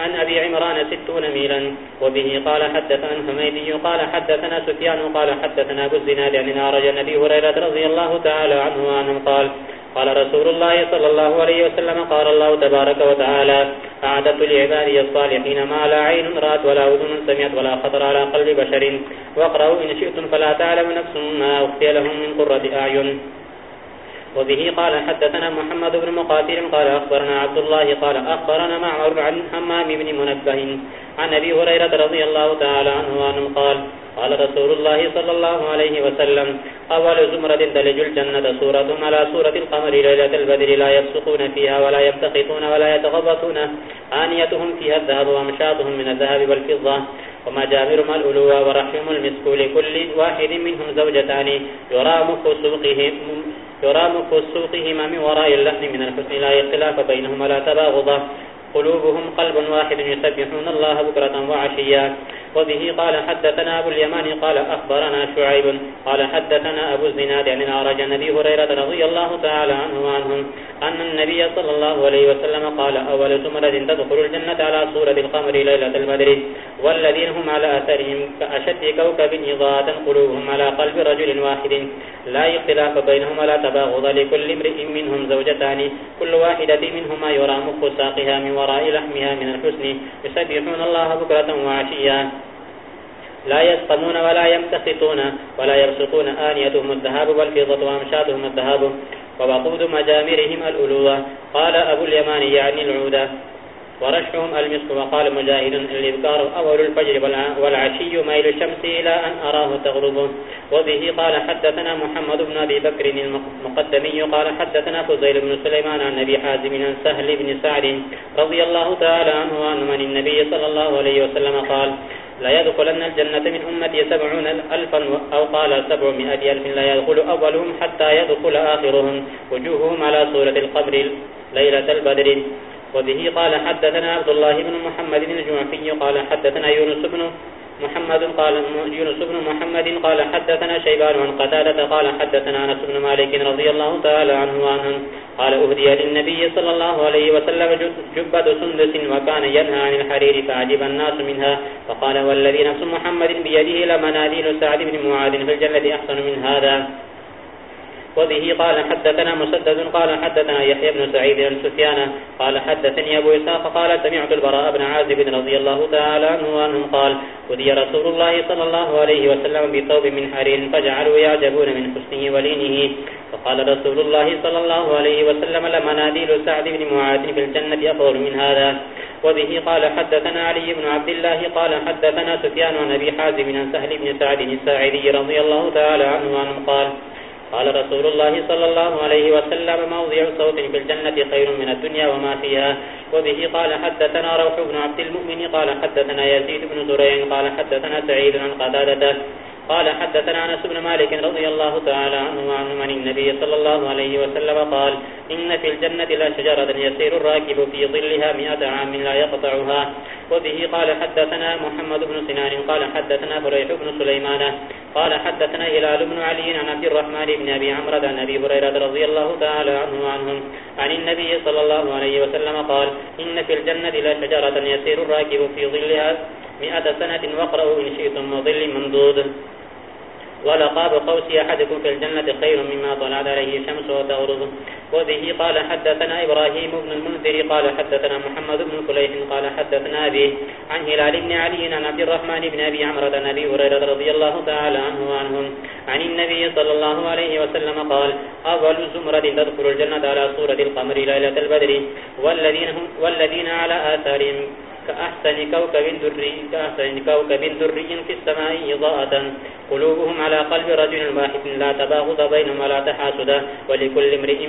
عن أبي عمران ستون ميلا وبه قال حدثنا حميدي قال حدثنا سفيان قال حدثنا أبو الزناد عن نارج نبي هريرة رضي الله تعالى عنه وعنهم قال قال رسول الله صلى الله عليه وسلم قال الله تبارك وتعالى أعدت لعبادي الصالحين ما لا عين رات ولا أذن سمعت ولا خطر على قلب بشر واقرأوا إن شئتم فلا تعلم نفس ما أخفي لهم من قرة أعين. وبه قال حدثنا محمد بن مقاتل قال أخبرنا عبد الله قال أخبرنا معمر عن حمام بن منبه عن أبي هريرة رضي الله تعالى عنه وعنه قال قال رسول الله صلى الله عليه وسلم أول زمرة تلج الجنة سورة على سورة القمر ليلة البدر لا يفسقون فيها ولا يبتخطون ولا يتغبطون آنيتهم فيها الذهب ومشاطهم من الذهب والفضة ومجامر ما الألوى ورحم المسك لكل واحد منهم زوجتان يرى مفسوقهم يرام مفسوقهما من وراء اللحن من الحسن لا اختلاف بينهما لا تباغضا قلوبهم قلب واحد يسبحون الله بكرة وعشيا وبه قال حدثنا أبو اليمان قال أخبرنا شعيب قال حدثنا أبو الزناد عن العرج نبي هريرة رضي الله تعالى عنه وعنهم أن النبي صلى الله عليه وسلم قال أول زمرة تدخل الجنة على صورة القمر ليلة البدر. والذين هم على أثرهم كأشد كوكب إضاءة قلوبهم على قلب رجل واحد. لا اختلاف بينهم ولا تباغض لكل امرئ منهم زوجتان. كل واحدة منهما يرى مخ ساقها من وراء لحمها من الحسن يسبحون الله بكرة وعشيا. لا يسقمون ولا يمتخطون ولا يرسقون آنيتهم الذهاب والفضة وأمشاتهم الذهاب وبقود مجامرهم الألوة. قال أبو اليمان يعني العودة. ورشحهم المسك وقال مجاهد الإبكار أول الفجر والعشي ميل الشمس إلى أن أراه تغرب. وبه قال حدثنا محمد بن أبي بكر المقدمي قال حدثنا فزيل بن سليمان عن نبي حازم عن سهل بن سعد رضي الله تعالى عنه وعن من النبي صلى الله عليه وسلم قال لا يدخلن الجنة من أمتي سبعون ألفا أو قال سبعمائة ألف لا يدخل أولهم حتى يدخل آخرهم. وجوههم على صورة القبر ليلة البدر. وبه قال حدثنا عبد الله بن محمد بن الجمعفي قال حدثنا يونس بن محمد قال يونس بن محمد قال حدثنا شيبان عن قتادة قال حدثنا أنس بن مالك رضي الله تعالى عنه وعنه قال أهدي للنبي صلى الله عليه وسلم جبة سندس وكان ينهى عن الحرير فعجب الناس منها فقال والذي نفس محمد بيده لمناديل سعد بن معاذ في الجنة أحسن من هذا وبه قال حدثنا مسدد، قال حدثنا يحيى بن سعيد بن سفيان، قال حدثني أبو إساق قال سمعت البراء بن عازب رضي الله تعالى عنه وأنه قال ودي رسول الله صلى الله عليه وسلم بثوب من حرير فجعلوا يعجبون من حسنه ولينه. فقال رسول الله صلى الله عليه وسلم لمناديل سعد بن معاذ في الجنة أفضل من هذا. وبه قال حدثنا علي بن عبد الله، قال حدثنا سفيان عن أبي حازم عن سهل بن سعد الساعدي رضي الله تعالى عنه وأنه قال قال رسول الله صلى الله عليه وسلم موضع صوت بالجنة خير من الدنيا وما فيها. وبه قال حدثنا روح بن عبد المؤمن قال حدثنا يزيد بن زرين قال حدثنا سعيد عن قدادته قال حدثنا أنس بن مالك رضي الله تعالى عنه وعنه من النبي صلى الله عليه وسلم قال، إن في الجنة لا شجرة يسير الراكب في ظلها مئة عام لا يقطعها. وبه قال حدثنا محمد بن سنان، قال حدثنا فريح بن سليمان، قال حدثنا هلال بن علي عن عبد الرحمن بن أبي عمرة عن أبي هريرة رضي الله تعالى عنه وعنهم عن النبي صلى الله عليه وسلم قال، إن في الجنة لا شجرة يسير الراكب في ظلها مئة سنة واقرأوا إن شئتم وظل ممدود. ولقاب قوس أحدكم في الجنة خير مما طلعت عليه الشمس وتغرب. وبه قال حدثنا إبراهيم بن المنذر قال حدثنا محمد بن فليح قال حدثنا به عن هلال بن علي عن عبد الرحمن بن أبي عمرة نبي هريرة رضي الله تعالى عنه وعنهم عن النبي صلى الله عليه وسلم قال أول زمرة تدخل الجنة على صورة القمر ليلة البدر والذين, هم والذين على آثارهم. كأحسن كوكب دري كأحسن كوكب دري في السماء إضاءة. قلوبهم على قلب رجل واحد لا تباغض بينهم ولا تحاسد. ولكل امرئ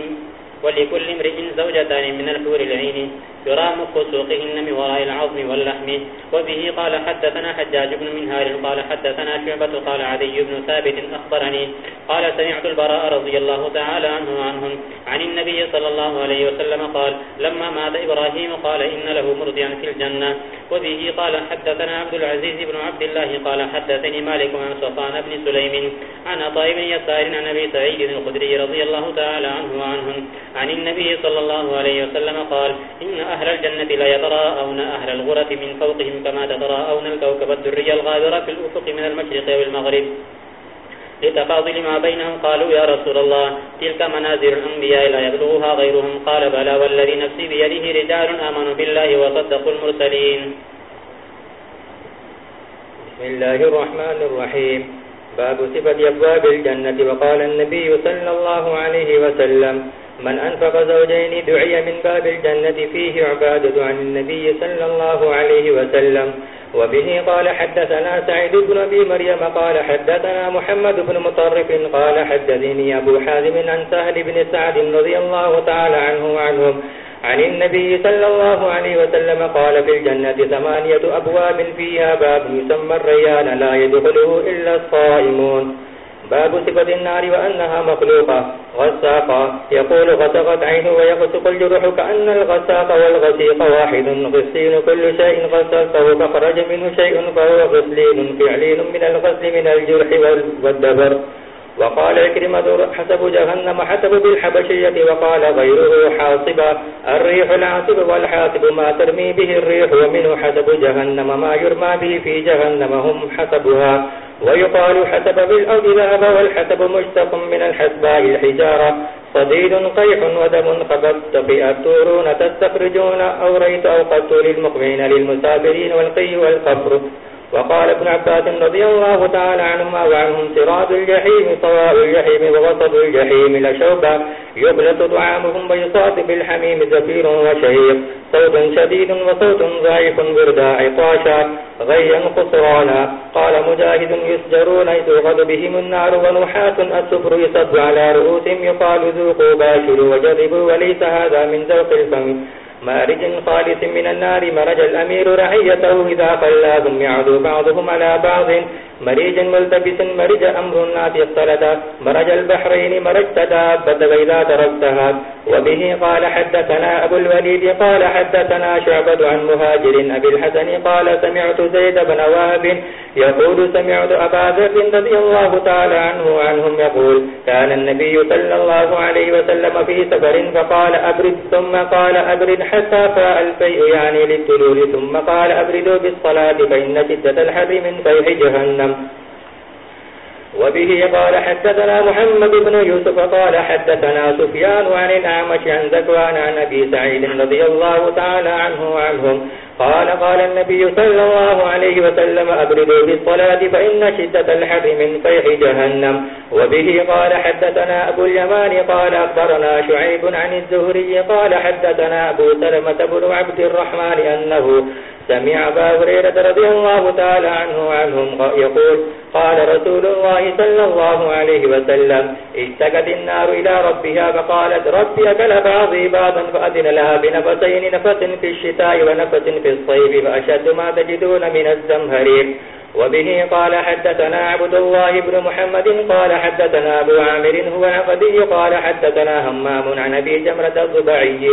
ولكل امرئ زوجتان من الحور العين يرى مخ سوقهن من وراء العظم واللحم. وبه قال حدثنا حجاج بن منهار، قال حدثنا شعبة، قال عدي بن ثابت أخبرني، قال سمعت البراء رضي الله تعالى عنه عنهم عن النبي صلى الله عليه وسلم قال لما مات إبراهيم قال إن له مرضيا في الجنة. وبه قال حدثنا عبد العزيز بن عبد الله قال حدثني مالك عن صفان بن سليم عن طيب يسار عن نبي سعيد الخدري رضي الله تعالى عنه وعنهم عن النبي صلى الله عليه وسلم قال، إن أهل الجنة لا يتراءون أهل الغرة من فوقهم كما تتراءون الكوكب الدري الغابر في الأفق من المشرق والمغرب. لتفاضل ما بينهم قالوا، يا رسول الله، تلك منازل الأنبياء لا يبلغها غيرهم. قال، بلى، والذي نفسي بيده رجال آمنوا بالله وصدقوا المرسلين. بسم الله الرحمن الرحيم. باب صفة أبواب الجنة. وقال النبي صلى الله عليه وسلم من أنفق زوجين دعي من باب الجنة فيه عبادة عن النبي صلى الله عليه وسلم. وبه قال حدثنا سعيد بن أبي مريم قال حدثنا محمد بن مطرف قال حدثني أبو حازم عن سهل بن سعد رضي الله تعالى عنه وعنهم عن النبي صلى الله عليه وسلم قال في الجنة ثمانية أبواب فيها باب يسمى الريان لا يدخله إلا الصائمون. باب صفة النار وأنها مخلوقة. غساقا يقول غسقت عينه ويغسق الجرح كأن الغساق والغسيق واحد. غسين كل شيء غسلته، فخرج منه شيء فهو غسلين فعلين من الغسل من الجرح والدبر. وقال اكرمة حسب جهنم، حسب بالحبشية. وقال غيره حاصبا الريح العاصب والحاصب ما ترمي به الريح، ومنه حسب جهنم ما يرمى به في جهنم، هم حسبها. ويقال حسب بالأرض ذهب والحسب مشتق من الحسباء الحجارة صديد قيح ودم خبت في تستخرجون أو ريت أو قتل المقبين للمسافرين والقي والقبر. وقال ابن عباس رضي الله تعالى عنهما وعنهم سراد الجحيم، طواء الجحيم وغصب الجحيم لشوبا يبلط طعامهم ويصاد بالحميم زفير وشهيق. صوت شديد وصوت ضعيف بردا عطاشا، غيا خسرانا. قال مجاهد يسجرون يتوغد بهم النار ونحاس السفر يصد على رؤوسهم، يقال ذوقوا باشروا وجربوا وليس هذا من ذوق الفم. مارج خالص من النار، مرج الأمير رعيته إذا خلاهم يعدوا بعضهم على بعض. مريج ملتبس، مرج أمر الناس اختلتا مرج البحرين مرجت دابة وإذا تركتها وبه قال حدثنا أبو الوليد، قال حدثنا شعبد عن مهاجر، أبي الحسن قال سمعت زيد بن واب يقول، سمعت أبا ذر رضي الله تعالى عنه وعنهم يقول، كان النبي صلى الله عليه وسلم في سفر فقال أبرد، ثم قال أبرد حتى فاء الفيء يعني للتلول ثم قال أبردوا بالصلاة، فإن شدة الحر من فيح جهنم. وبه قال حدثنا محمد بن يوسف، قال حدثنا سفيان عن الأعمش عن ذكوان عن أبي سعيد رضي الله تعالى عنه وعنهم قال قال النبي صلى الله عليه وسلم أبردوا بالصلاة فإن شدة الحر من فيح جهنم. وبه قال حدثنا أبو اليمان قال أخبرنا شعيب عن الزهري قال حدثنا أبو سلمة بن عبد الرحمن أنه سمع أبا هريرة رضي الله تعالى عنه عنهم يقول قال رسول الله صلى الله عليه وسلم اشتكت النار إلى ربها فقالت ربي أكل بعضي بعضا فأذن لها بنفسين، نفس في الشتاء ونفس في الصيف فأشد ما تجدون من الزمهرير. وبه قال حدثنا عبد الله بن محمد قال حدثنا أبو عامر هو عقدي قال حدثنا همام عن أبي جمرة الضبعي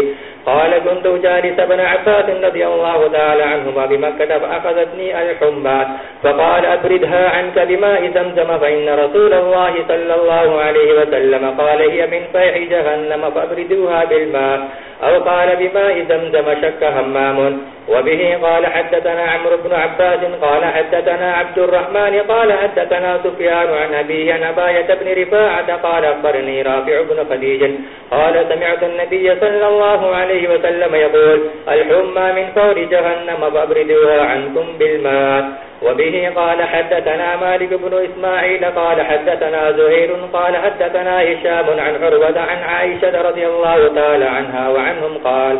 قال كنت جالس بن عباس رضي الله تعالى عنهما بمكة فأخذتني الحمى فقال أبردها عنك بماء زمزم فإن رسول الله صلى الله عليه وسلم قال هي من فيح جهنم فأبردوها بالماء أو قال بماء زمزم شك همام وبه قال حدثنا عمرو بن عباس قال حدثنا عبد الرحمن قال حدثنا سفيان عن أبيه عن أباية بن رفاعة قال أخبرني رافع بن خديج قال سمعت النبي صلى الله عليه وسلم يقول، الحمى من فور جهنم فأبردوها عنكم بالماء. وبه قال حدثنا مالك بن إسماعيل قال حدثنا زهير قال حدثنا هشام عن عروة عن عائشة رضي الله تعالى عنها وعنهم قال،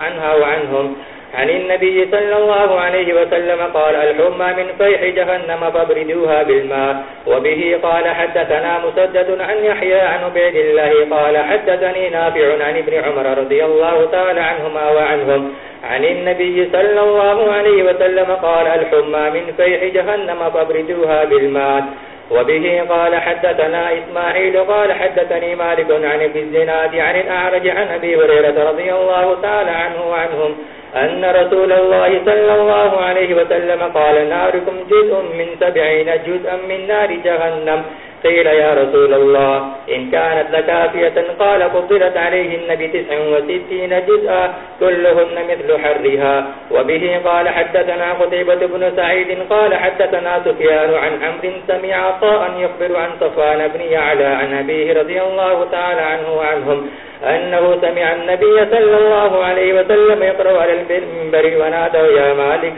عنها وعنهم. عن النبي صلى الله عليه وسلم قال، الحمى من فيح جهنم فابردوها بالماء. وبه قال، حدثنا مسدد عن يحيى عن عبيد الله قال، حدثني نافع عن ابن عمر رضي الله تعالى عنهما وعنهم. عن النبي صلى الله عليه وسلم قال، الحمى من فيح جهنم فابردوها بالماء. وبه قال، حدثنا إسماعيل قال، حدثني مالك عن ابن الزناد عن الأعرج عن أبي هريرة رضي الله تعالى عنه وعنهم. أن رسول الله صلى الله عليه وسلم قال، ناركم جزء من سبعين جزءا من نار جهنم. قيل، يا رسول الله، إن كانت لكافية قال، فضلت عليهن بتسع وستين جزءا، كلهن مثل حرها. وبه قال، حدثنا قتيبة بن سعيد قال، حدثنا سفيان عن عمر سمع عطاء يخبر عن صفان بن يعلى عن أبيه رضي الله تعالى عنه وعنهم أنه سمع النبي صلى الله عليه وسلم يقرأ على المنبر ونادى، يا مالك.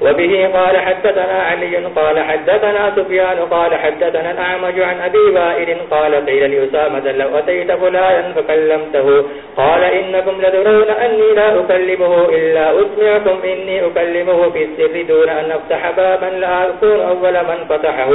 وبه قال، حدثنا علي. قال، حدثنا سفيان. قال، حدثنا الأعمج عن أبي وائل. قال، قيل لأسامة، لو أتيت فلانا فكلمته. قال، إنكم لدرون أني لا أكلمه، إلا أسمعكم، إني أكلمه في السر دون أن أفتح بابا، لا أكون أول من فتحه،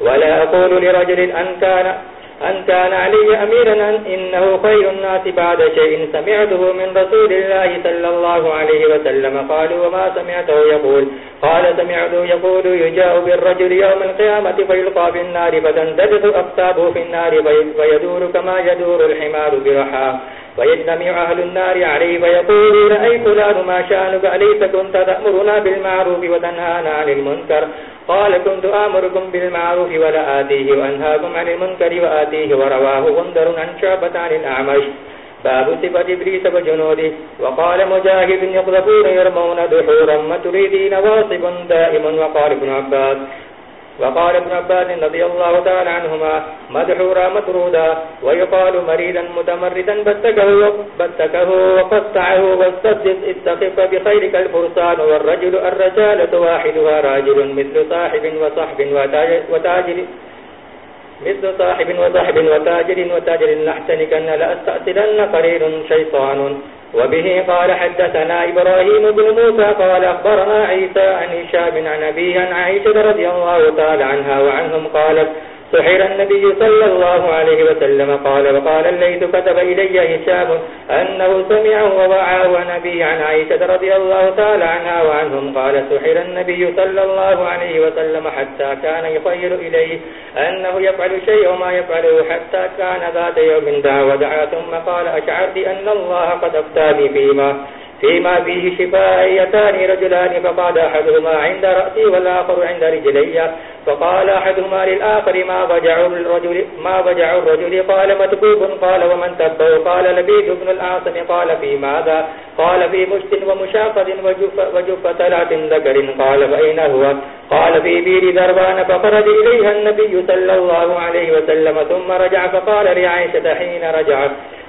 ولا أقول لرجل أن كان أن كان علي أميرا إنه خير الناس بعد شيء سمعته من رسول الله صلى الله عليه وسلم. قالوا، وما سمعته? يقول، قال، سمعته يقول، يجاء بالرجل يوم القيامة فيلقى في النار فتندلق أفتابه في النار، فيدور كما يدور الحمار برحاه. ويجتمع أهل النار عليه فيقول أي فلان ما شانك أليس كنت تأمرنا بالمعروف وتنهانا عن المنكر؟ قال كنت آمركم بالمعروف ولا آتيه وأنهاكم عن المنكر وآتيه ورواه غندر عن شعبة عن الأعمش. باب صفة إبليس وجنوده. وقال مجاهد يقذفون يرمون دحورا متريدين واصب دائم وقال ابن عباس. وقال ابن عباس رضي الله تعالى عنهما مدحورا مطرودا ويقال مريدا متمردا بتكه, بتكه وقطعه واستفزز استخف بخيرك الفرسان والرجل الرجالة واحدها راجل مثل صاحب وصحب وتاجر مثل صاحب وصاحب وتاجر وتاجر لحسنكن لأستأسلن قرير شيطان. وبه قال حدثنا إبراهيم بن موسى قال أخبرنا عيسى عن هشام عن أبيه عن عائشة رضي الله تعالى عنها وعنهم قالت سحر النبي صلى الله عليه وسلم قال، وقال الليث كتب إلي هشام أنه سمعه ووعاه نبي عن عيشة رضي الله تعالى عنها وعنهم قال، سحر النبي صلى الله عليه وسلم حتى كان يخير إليه أنه يفعل شيء وما يفعله حتى كان ذات يوم دعا ودعا، ثم قال، أشعرت أن الله قد أفتاني فيما فيما فيه شفاء يتاني رجلان فقال أحدهما عند رأسي والآخر عند رجلي. فقال أحدهما للآخر ما وجع الرجل, ما وجع الرجل؟ قال متبوب قال ومن تبه؟ قال لبيت ابن الآصم قال في ماذا؟ قال في مشت ومشاقد وجف, وجف ثلاث ذكر. قال فأين هو؟ قال في بير ذربان فقرد إليها النبي صلى الله عليه وسلم ثم رجع فقال لعيشة حين رجع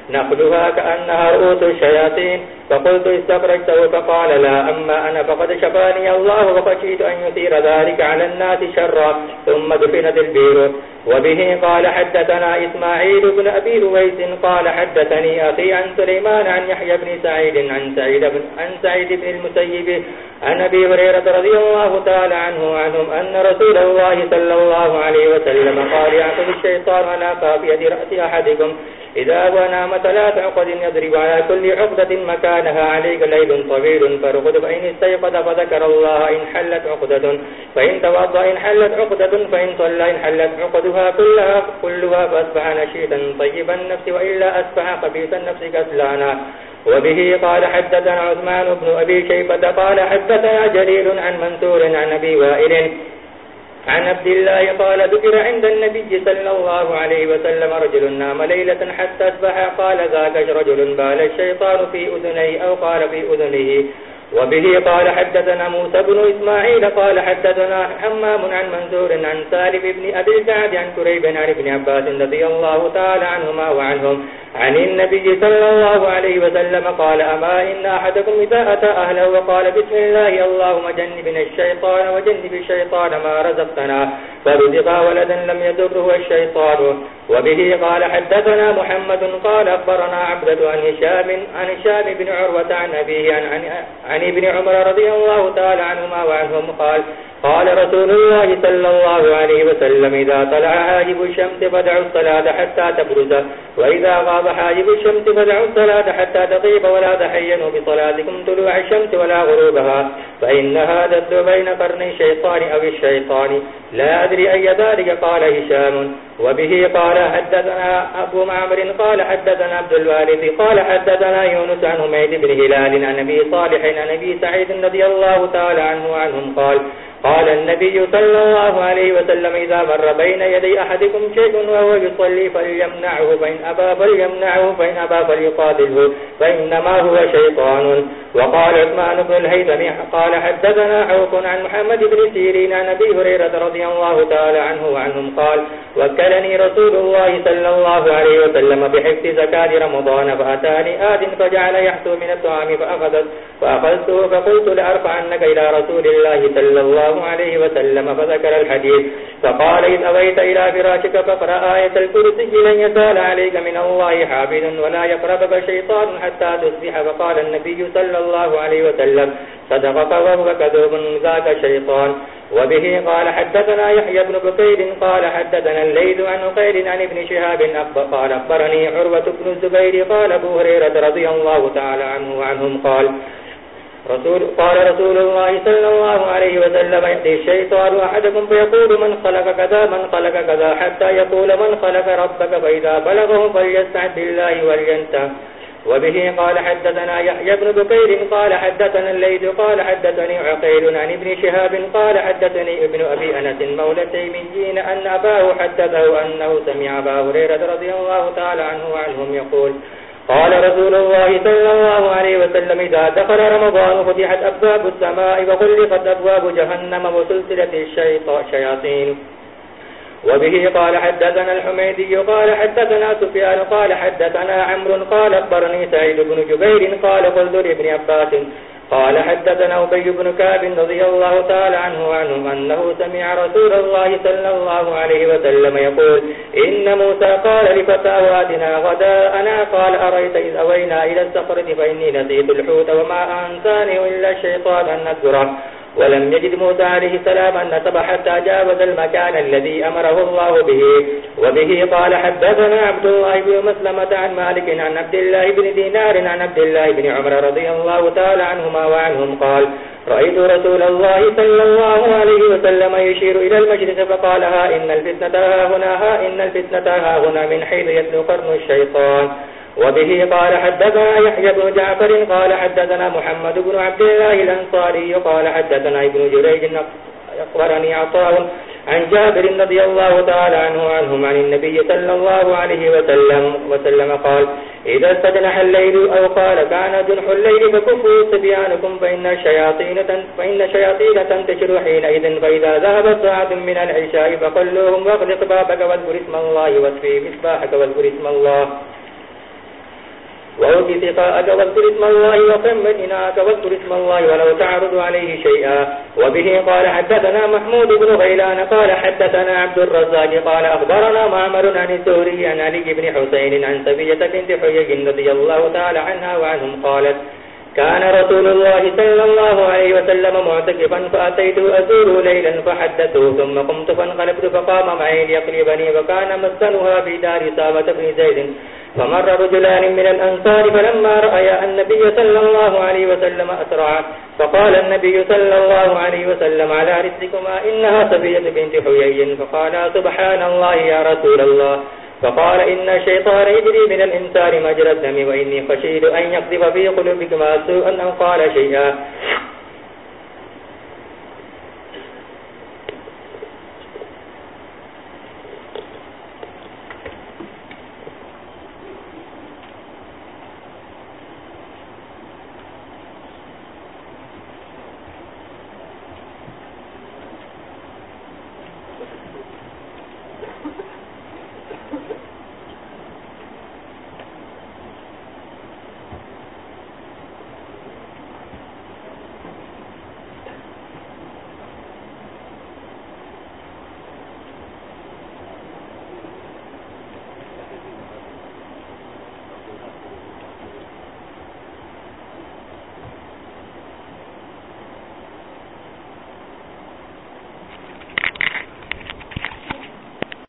نقلها كأنها رؤوس الشياطين. فقلت استفرجته فقال لا أما أنا فقد شفاني الله وخشيت أن يثير ذلك على الناس شرا ثم دفنت البير. وبه قال حدثنا إسماعيل بن أبي رويس قال حدثني أخي عن سليمان عن يحيى بن سعيد عن سعيد بن, عن سعيد بن المسيب عن أبي هريرة رضي الله تعالى عنه وعنهم أن رسول الله صلى الله عليه وسلم قال يأخذ الشيطان على قافية رأس أحدكم. إذا هو نام ثلاث عقد يضرب على كل عقدة مكانها عليك ليل طويل فرقد فإن استيقظ فذكر الله إن حلت عقدة، فإن توضى إن حلت عقدة، فإن صلى إن حلت عقدها كلها كلها فأصبح نشيطا طيب النفس وإلا أصبح خبيث النفس كسلانا. وبه قال حدثنا عثمان بن أبي شيبة قال حدثنا جليل عن منثور عن أبي وائل عن عبد الله قال ذكر عند النبي صلى الله عليه وسلم رجل نام ليلة حتى أصبح. قال ذاك رجل بال الشيطان في أذنيه أو قال في أذنه. وبه قال حدثنا موسى بن إسماعيل قال حدثنا حمام عن منزور عن سالف بن أبي الجعد عن كريب عن ابن عباس رضي الله تعالى عنهما وعنهم عن النبي صلى الله عليه وسلم قال أما إن أحدكم إذا أتى أهله وقال بسم الله اللهم جنبنا الشيطان وجنب الشيطان ما رزقتنا فرزق ولدا لم يدره الشيطان وبه قال حدثنا محمد قال أخبرنا عبدة عن هشام عن هشام بن عروة عن أبيه عن, عن, عن ابن عمر رضي الله تعالى عنهما وعنهم قال قال رسول الله صلى الله عليه وسلم إذا طلع حاجب الشمس فدعوا الصلاة حتى تبرز وإذا غاب حاجب الشمس فدعوا الصلاة حتى تطيب ولا تحينوا بصلاتكم طلوع الشمس ولا غروبها فإنها تدل بين قرن الشيطان أو الشيطان لا أدري أي ذلك، قال هشام. وبه قال حدثنا أبو معمر، قال حدثنا عبد الوارث، قال حدثنا يونس عن هميد بن هلال، عن نبي صالح، عن نبي سعيد رضي الله تعالى عنه وعنهم، قال قال النبي صلى الله عليه وسلم إذا مر بين يدي أحدكم شيء وهو يصلي فليمنعه، فإن أبى فليمنعه، فإن أبى فليقاتله فإنما هو شيطان. وقال عثمان بن الهيثم، قال حدثنا عوف عن محمد بن سيرين عن نبي هريرة رضي الله تعالى عنه وعنهم قال وكلني رسول الله صلى الله عليه وسلم بحفظ زكاة رمضان، فأتاني آد فجعل يحسو من الطعام فأخذت، فأخذته، فقلت لأرفعنك إلى رسول الله صلى الله الله عليه وسلم، فذكر الحديث. فقال إذ أويت إلى فراشك فقرأ آية الكرسي لن يسال عليك من الله حافظ ولا يقربك شيطان حتى تصبح. فقال النبي صلى الله عليه وسلم، صدقك وهو كذوب ذاك شيطان. وبه قال، حدثنا يحيى بن بكير قال، حدثنا الليل عن قيل عن ابن شهاب قال، أخبرني عروة بن الزبير قال، أبو هريرة رضي الله تعالى عنه وعنهم قال رسول قال رسول الله صلى الله عليه وسلم يأتي الشيطان أحدكم فيقول من خلق كذا، من خلق كذا، حتى يقول من خلق ربك، فإذا بلغه فليستعد بالله ولينته. وبه قال حدثنا يحيى بن بكير، قال حدثنا الليل قال حدثني عقيل عن ابن شهاب، قال حدثني ابن أبي أنس مولى تيميين أن أباه حدثه أنه سمع أبا هريرة رضي الله تعالى عنه وعنهم يقول قال رسول الله صلى الله عليه وسلم إذا دخل رمضان فتحت أبواب السماء وغلقت أبواب جهنم وسلسلة الشياطين. وبه قال حدثنا الحميدي، قال حدثنا سفيان، قال حدثنا عمرو، قال أخبرني سعيد بن جبير، قال قلت لابن عباس قال حدثنا أبي بن كعب رضي الله تعالى عنه وعنه أنه سمع رسول الله صلى الله عليه وسلم يقول، إن موسى قال لفتاه آتنا غداءنا، قال أريت إذ أوينا إلى السفرة فإني نسيت الحوت وما أنساني إلا الشيطان أن نذكره ولم يجد موسى عليه السلام أن نتب حتى جاوز المكان الذي أمره الله به. وبه قال حدثنا عبد الله بن مسلمة عن مالك عن عبد الله بن دينار عن عبد الله بن عمر رضي الله تعالى عنهما وعنهم قال رأيت رسول الله صلى الله عليه وسلم يشير إلى المجلس فقال ها إن الفتنة ها هنا، ها إن الفتنة ها هنا من حيث يتلو قرن الشيطان. وبه قال حدثنا يحيى بن جعفر قال حدثنا محمد بن عبد الله الأنصاري قال حدثنا ابن جريج أخبرني عطاء عن جابر رضي الله تعالى عنه عنهم عن النبي صلى الله عليه وسلم وسلم قال إذا استجنح الليل أو قال كان جنح الليل فكفوا صبيانكم فإن الشياطين فإن الشياطين تنتشر حينئذ فإذا ذهبت ساعة من العشاء فقلوهم واغلق بابك واذكر اسم الله واكفي مصباحك واذكر اسم الله. وأوفي ثقاءك واذكر اسم الله وقم إناك واذكر اسم الله ولو تعرض عليه شيئا. وبه قال حدثنا محمود بن غيلان قال حدثنا عبد الرزاق قال أخبرنا معمر عن الزهري عن علي بن حسين عن سبية بنت حيي رضي الله تعالى عنها وعنهم قالت كان رسول الله صلى الله عليه وسلم معتكفا فأتيت أزوره ليلا فحدثه، ثم قمت فانقلبت فقام معي ليقلبني وكان مسكنها في دار سامة بن زيد. فمر رجلان من الأنصار فلما رأي النبي صلى الله عليه وسلم أسرع، فقال النبي صلى الله عليه وسلم على رسلكما إنها سبية بنت حيي. فقال سبحان الله يا رسول الله. فقال إن الشيطان يجري من الإنسان مجرى الدم وإني خشيد أن يقذف في قلوبكما سوءا أو قال شيئا.